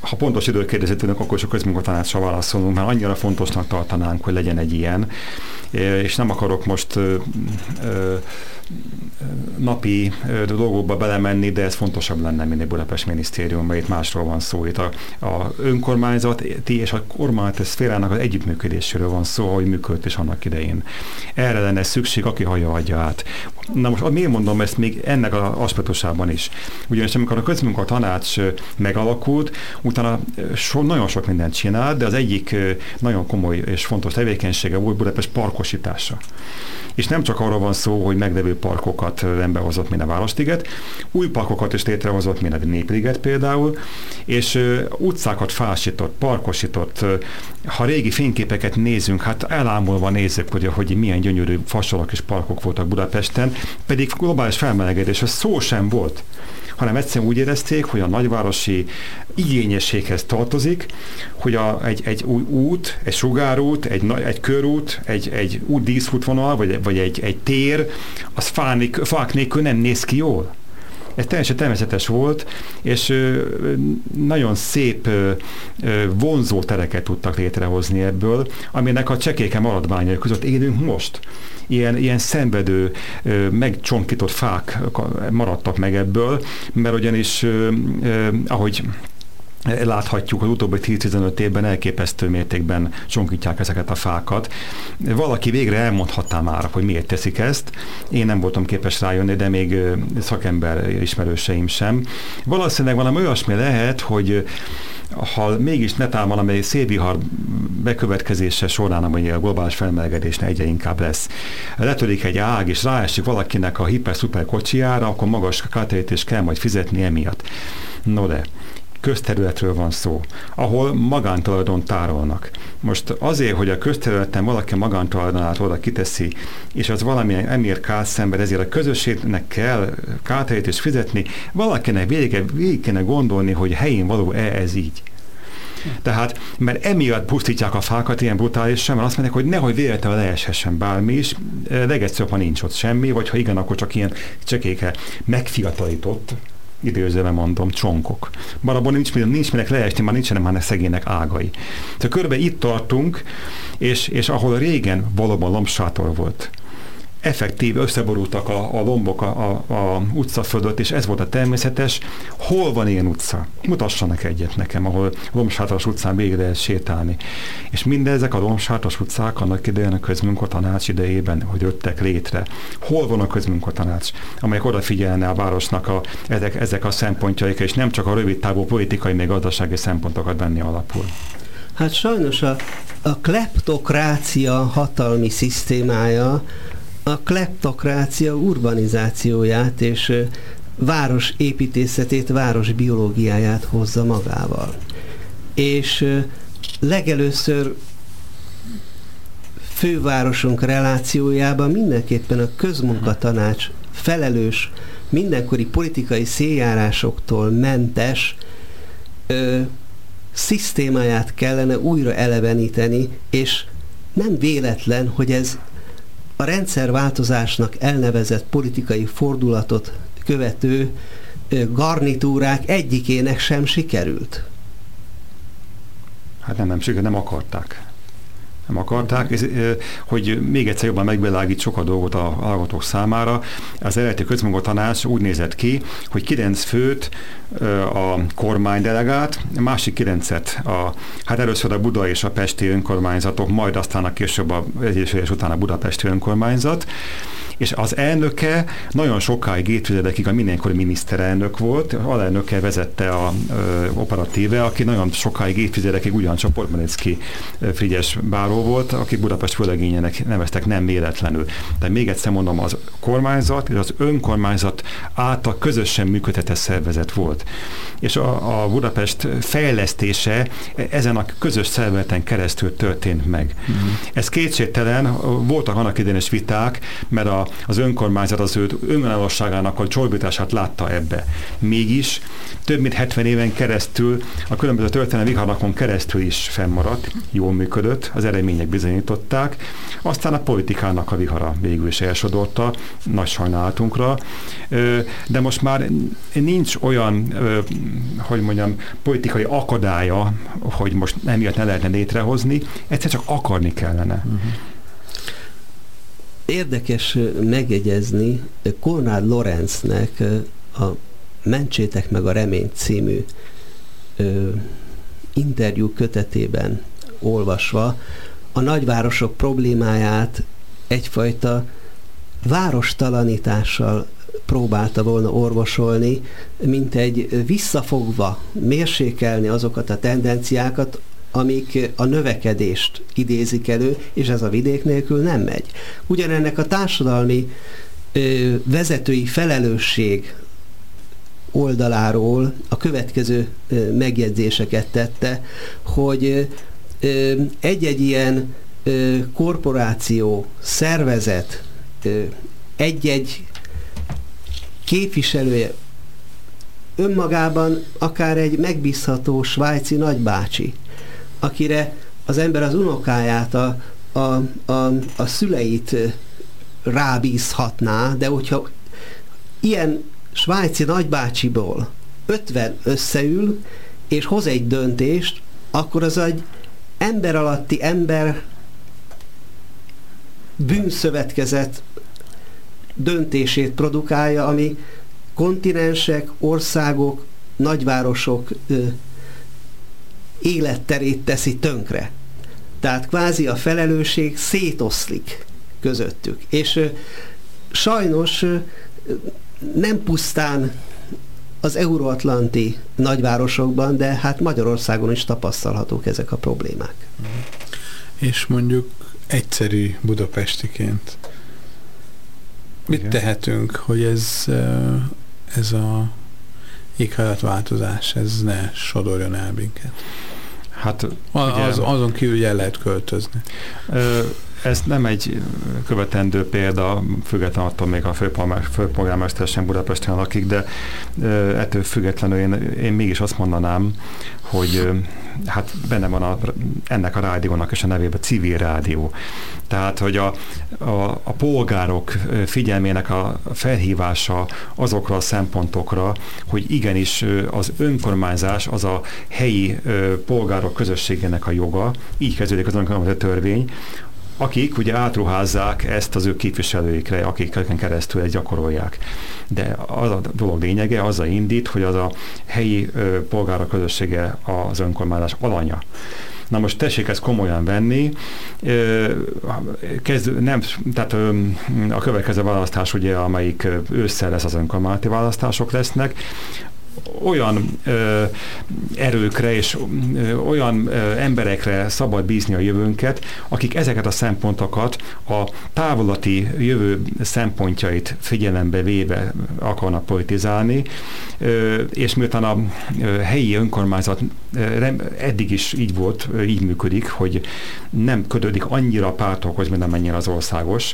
Speaker 2: ha pontos időt kérdezettünk, akkor csak közmunkatanácsra válaszolunk, mert annyira fontosnak tartanánk, hogy legyen egy ilyen. És nem akarok most ö, ö, napi dolgokba belemenni, de ez fontosabb lenne, mint egy Budapest minisztérium, mert itt másról van szó. Itt a, a önkormányzati és a kormányzat szférának az együttműködéséről van szó, hogy működött is annak idején. Erre lenne szükség, aki haja adja át. Na most miért mondom ezt még ennek az aspektusában is? Ugyanis amikor a közmunka tanács megalakult, utána so, nagyon sok mindent csinált, de az egyik nagyon komoly és fontos tevékenysége volt Budapest parkosítása. És nem csak arról van szó, hogy meglevő parkokat rendbe hozott, mint a Várostiget, új parkokat is létrehozott, mint a Népliget például, és utcákat fásított, parkosított. Ha régi fényképeket nézünk, hát elámulva nézzük, hogy, hogy milyen gyönyörű fasolak és parkok voltak Budapesten, pedig globális felmelegedés, ez szó sem volt hanem egyszerűen úgy érezték, hogy a nagyvárosi igényességhez tartozik, hogy a, egy, egy új út, egy sugárút, egy, egy körút, egy, egy út díszútvonal, vagy, vagy egy, egy tér, az fánik, fák nélkül nem néz ki jól. Ez teljesen természetes volt, és nagyon szép vonzó tereket tudtak létrehozni ebből, aminek a csekéke maradványai között élünk most. Ilyen, ilyen szenvedő, megcsonkított fák maradtak meg ebből, mert ugyanis, ahogy láthatjuk, hogy utóbbi 10-15 évben elképesztő mértékben csonkítják ezeket a fákat. Valaki végre elmondhatta már, hogy miért teszik ezt. Én nem voltam képes rájönni, de még szakember ismerőseim sem. Valószínűleg valami olyasmi lehet, hogy ha mégis netán valamely szélvihar bekövetkezése során, amely a globális felmelegedésnek egyre inkább lesz, letörik egy ág, és ráesik valakinek a hiper-szuper kocsijára, akkor magas kártérítést kell majd fizetni emiatt. No de, közterületről van szó, ahol magántulajdon tárolnak. Most azért, hogy a közterületen valaki magántulajdonát oda kiteszi, és az valamilyen emír kárt szenved, ezért a közösségnek kell kártérítést fizetni, valakinek végig, végig kéne gondolni, hogy helyén való-e ez így. Tehát, mert emiatt pusztítják a fákat ilyen brutálisan, mert azt mondják, hogy nehogy véletlenül leeshessen bármi is, legegyszerűbb, ha nincs ott semmi, vagy ha igen, akkor csak ilyen csekéke megfiatalított, időzőben mondom, csonkok. Már abban nincs, nincs minek leesni, már nincsenek már szegénynek ágai. Tehát körülbelül itt tartunk, és, és ahol régen valóban lombsátor volt, effektív összeborultak a, a lombok a, a, a utca fölött, és ez volt a természetes. Hol van ilyen utca? Mutassanak egyet nekem, ahol lombsátos utcán végig lehet sétálni. És mindezek a lombsátos utcák annak idején a közmunkatanács idejében, hogy jöttek létre. Hol van a közmunkatanács, amelyek odafigyelne a városnak a, ezek, ezek a szempontjaik, és nem csak a rövid távú politikai, még gazdasági szempontokat venni alapul.
Speaker 3: Hát sajnos a, a kleptokrácia hatalmi szisztémája a kleptokrácia urbanizációját és város építészetét, város biológiáját hozza magával. És legelőször fővárosunk relációjában mindenképpen a közmunkatanács felelős, mindenkori politikai széljárásoktól mentes ö, szisztémáját kellene újra eleveníteni, és nem véletlen, hogy ez a rendszerváltozásnak elnevezett politikai fordulatot követő garnitúrák egyikének sem sikerült.
Speaker 2: Hát nem, nem sikerült, nem akarták nem akarták, ez, hogy még egyszer jobban megbelágít sok a dolgot a hallgatók számára. Az eredeti közmunkatanács úgy nézett ki, hogy kilenc főt a kormány delegát, másik kilencet a, hát először a Buda és a Pesti önkormányzatok, majd aztán a később a egyesülés után a Budapesti önkormányzat, és az elnöke nagyon sokáig évtizedekig a mindenkori miniszterelnök volt, alelnöke vezette a ö, operatíve, aki nagyon sokáig évtizedekig ugyancsak Portmanecki Frigyes báró volt, aki Budapest főlegényének neveztek nem véletlenül. De még egyszer mondom, az kormányzat és az önkormányzat által közösen működtetett szervezet volt. És a, a Budapest fejlesztése ezen a közös szervezeten keresztül történt meg. Mm. Ez kétségtelen, voltak annak idején viták, mert a, az önkormányzat az ő önállóságának a csorbítását látta ebbe. Mégis több mint 70 éven keresztül, a különböző történelmi viharnakon keresztül is fennmaradt, jól működött, az eredmények bizonyították, aztán a politikának a vihara végül is elsodorta, nagy sajnálatunkra, de most már nincs olyan, hogy mondjam, politikai akadálya, hogy most emiatt ne lehetne létrehozni, egyszer csak akarni kellene. Uh-huh.
Speaker 3: Érdekes megjegyezni Konrad Lorenznek a Mentsétek meg a reményt című ö, interjú kötetében olvasva a nagyvárosok problémáját egyfajta várostalanítással próbálta volna orvosolni, mint egy visszafogva mérsékelni azokat a tendenciákat, amik a növekedést idézik elő, és ez a vidék nélkül nem megy. Ugyanennek a társadalmi ö, vezetői felelősség oldaláról a következő ö, megjegyzéseket tette, hogy egy-egy ilyen ö, korporáció, szervezet, egy-egy képviselője önmagában akár egy megbízható svájci nagybácsi, akire az ember az unokáját, a, a, a, a szüleit rábízhatná, de hogyha ilyen svájci nagybácsiból 50 összeül, és hoz egy döntést, akkor az egy ember alatti ember bűnszövetkezet döntését produkálja, ami kontinensek, országok, nagyvárosok életterét teszi tönkre. Tehát kvázi a felelősség szétoszlik közöttük. És sajnos nem pusztán az euróatlanti nagyvárosokban, de hát Magyarországon is tapasztalhatók ezek a problémák.
Speaker 1: És mondjuk egyszerű budapestiként mit Igen. tehetünk, hogy ez, ez a éghajlatváltozás, ez ne sodorjon el minket?
Speaker 2: Hát,
Speaker 1: az, azon kívül el lehet költözni.
Speaker 2: Ö, ez nem egy követendő példa, független attól még a főpolgármester sem Budapesten lakik, de ettől függetlenül én, én mégis azt mondanám, hogy hát benne van a, ennek a rádiónak és a nevében civil rádió. Tehát, hogy a, a, a polgárok figyelmének a felhívása azokra a szempontokra, hogy igenis az önkormányzás az a helyi polgárok közösségének a joga, így kezdődik az önkormányzati törvény, akik ugye átruházzák ezt az ő képviselőikre, akik keresztül ezt gyakorolják. De az a dolog lényege, az a indít, hogy az a helyi ö, polgárok közössége az önkormányzás alanya. Na most tessék ezt komolyan venni. Kezd, nem, tehát a következő választás, ugye, amelyik ősszel lesz az önkormányzati választások lesznek, olyan ö, erőkre és ö, olyan ö, emberekre szabad bízni a jövőnket, akik ezeket a szempontokat, a távolati jövő szempontjait figyelembe véve akarnak politizálni, ö, és miután a ö, helyi önkormányzat eddig is így volt, így működik, hogy nem kötődik annyira a pártokhoz, mint amennyire az országos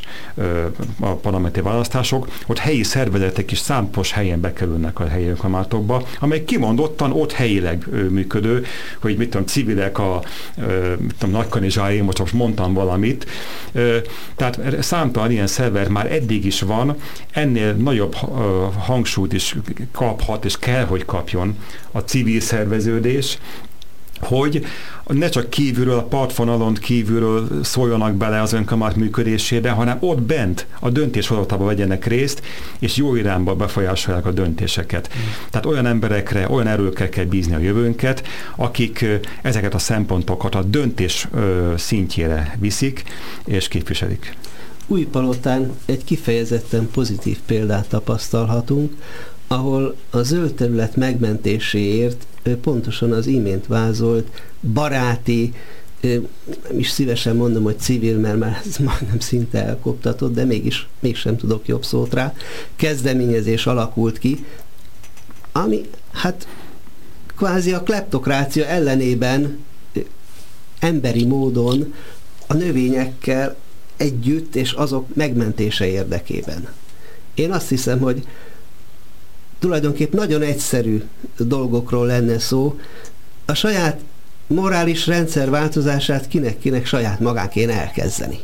Speaker 2: a parlamenti választások, ott helyi szervezetek is számos helyen bekerülnek a helyi önkormányzatokba, amely kimondottan ott helyileg működő, hogy mit tudom, civilek a tudom, Nagykanizsár, én most mondtam valamit. Tehát számtalan ilyen szerver már eddig is van, ennél nagyobb hangsúlyt is kaphat, és kell, hogy kapjon a civil szerveződés, hogy ne csak kívülről, a partfonalon kívülről szóljanak bele az önkamat működésébe, hanem ott bent a döntéshozatalba vegyenek részt, és jó irányba befolyásolják a döntéseket. Mm. Tehát olyan emberekre, olyan erőkkel kell bízni a jövőnket, akik ezeket a szempontokat a döntés szintjére viszik és képviselik.
Speaker 3: Újpalotán egy kifejezetten pozitív példát tapasztalhatunk, ahol a zöld terület megmentéséért pontosan az imént vázolt baráti, nem is szívesen mondom, hogy civil, mert már ez majdnem szinte elkoptatott, de mégis mégsem tudok jobb szót rá, kezdeményezés alakult ki, ami hát kvázi a kleptokrácia ellenében emberi módon a növényekkel együtt és azok megmentése érdekében. Én azt hiszem, hogy tulajdonképp nagyon egyszerű dolgokról lenne szó. A saját morális rendszer változását kinek-kinek saját magán kéne elkezdeni.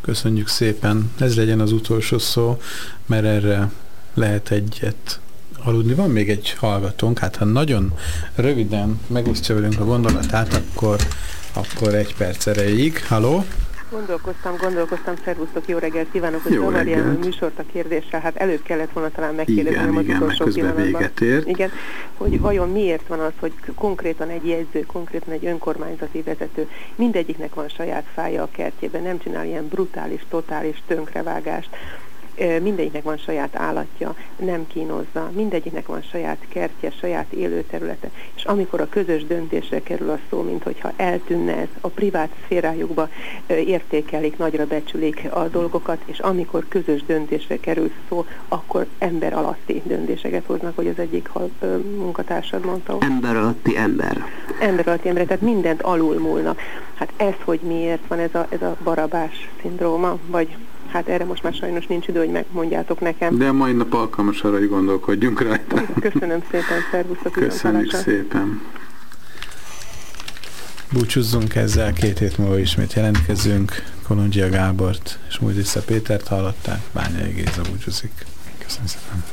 Speaker 1: Köszönjük szépen. Ez legyen az utolsó szó, mert erre lehet egyet aludni. Van még egy hallgatónk, hát ha nagyon röviden megosztja velünk a gondolatát, akkor, akkor egy perc erejéig. Haló?
Speaker 5: Gondolkoztam, gondolkoztam, szervusztok, jó reggelt kívánok, hogy zavarjam a műsort a kérdéssel. Hát előbb kellett volna talán megkérdezni
Speaker 1: igen,
Speaker 5: az
Speaker 1: igen,
Speaker 5: utolsó pillanatban.
Speaker 1: Igen,
Speaker 5: hogy vajon miért van az, hogy konkrétan egy jegyző, konkrétan egy önkormányzati vezető, mindegyiknek van saját fája a kertjében, nem csinál ilyen brutális, totális tönkrevágást, mindegyiknek van saját állatja, nem kínozza, mindegyiknek van saját kertje, saját élőterülete, és amikor a közös döntésre kerül a szó, mint hogyha eltűnne ez, a privát szférájukba értékelik, nagyra becsülik a dolgokat, és amikor közös döntésre kerül szó, akkor ember alatti döntéseket hoznak, hogy az egyik munkatársad mondta.
Speaker 3: Ember alatti ember.
Speaker 5: Ember alatti ember, tehát mindent alulmúlnak. Hát ez, hogy miért van ez a, ez a barabás szindróma, vagy Hát erre most már sajnos nincs idő, hogy megmondjátok nekem.
Speaker 1: De a mai nap alkalmas arra, hogy gondolkodjunk rajta.
Speaker 5: Köszönöm szépen, szervusztok.
Speaker 1: Köszönjük szépen. Búcsúzzunk ezzel, két hét múlva ismét jelentkezünk. Kolondzsia Gábort és Múzisza Pétert hallották, Bányai Géza búcsúzik. Köszönöm szépen.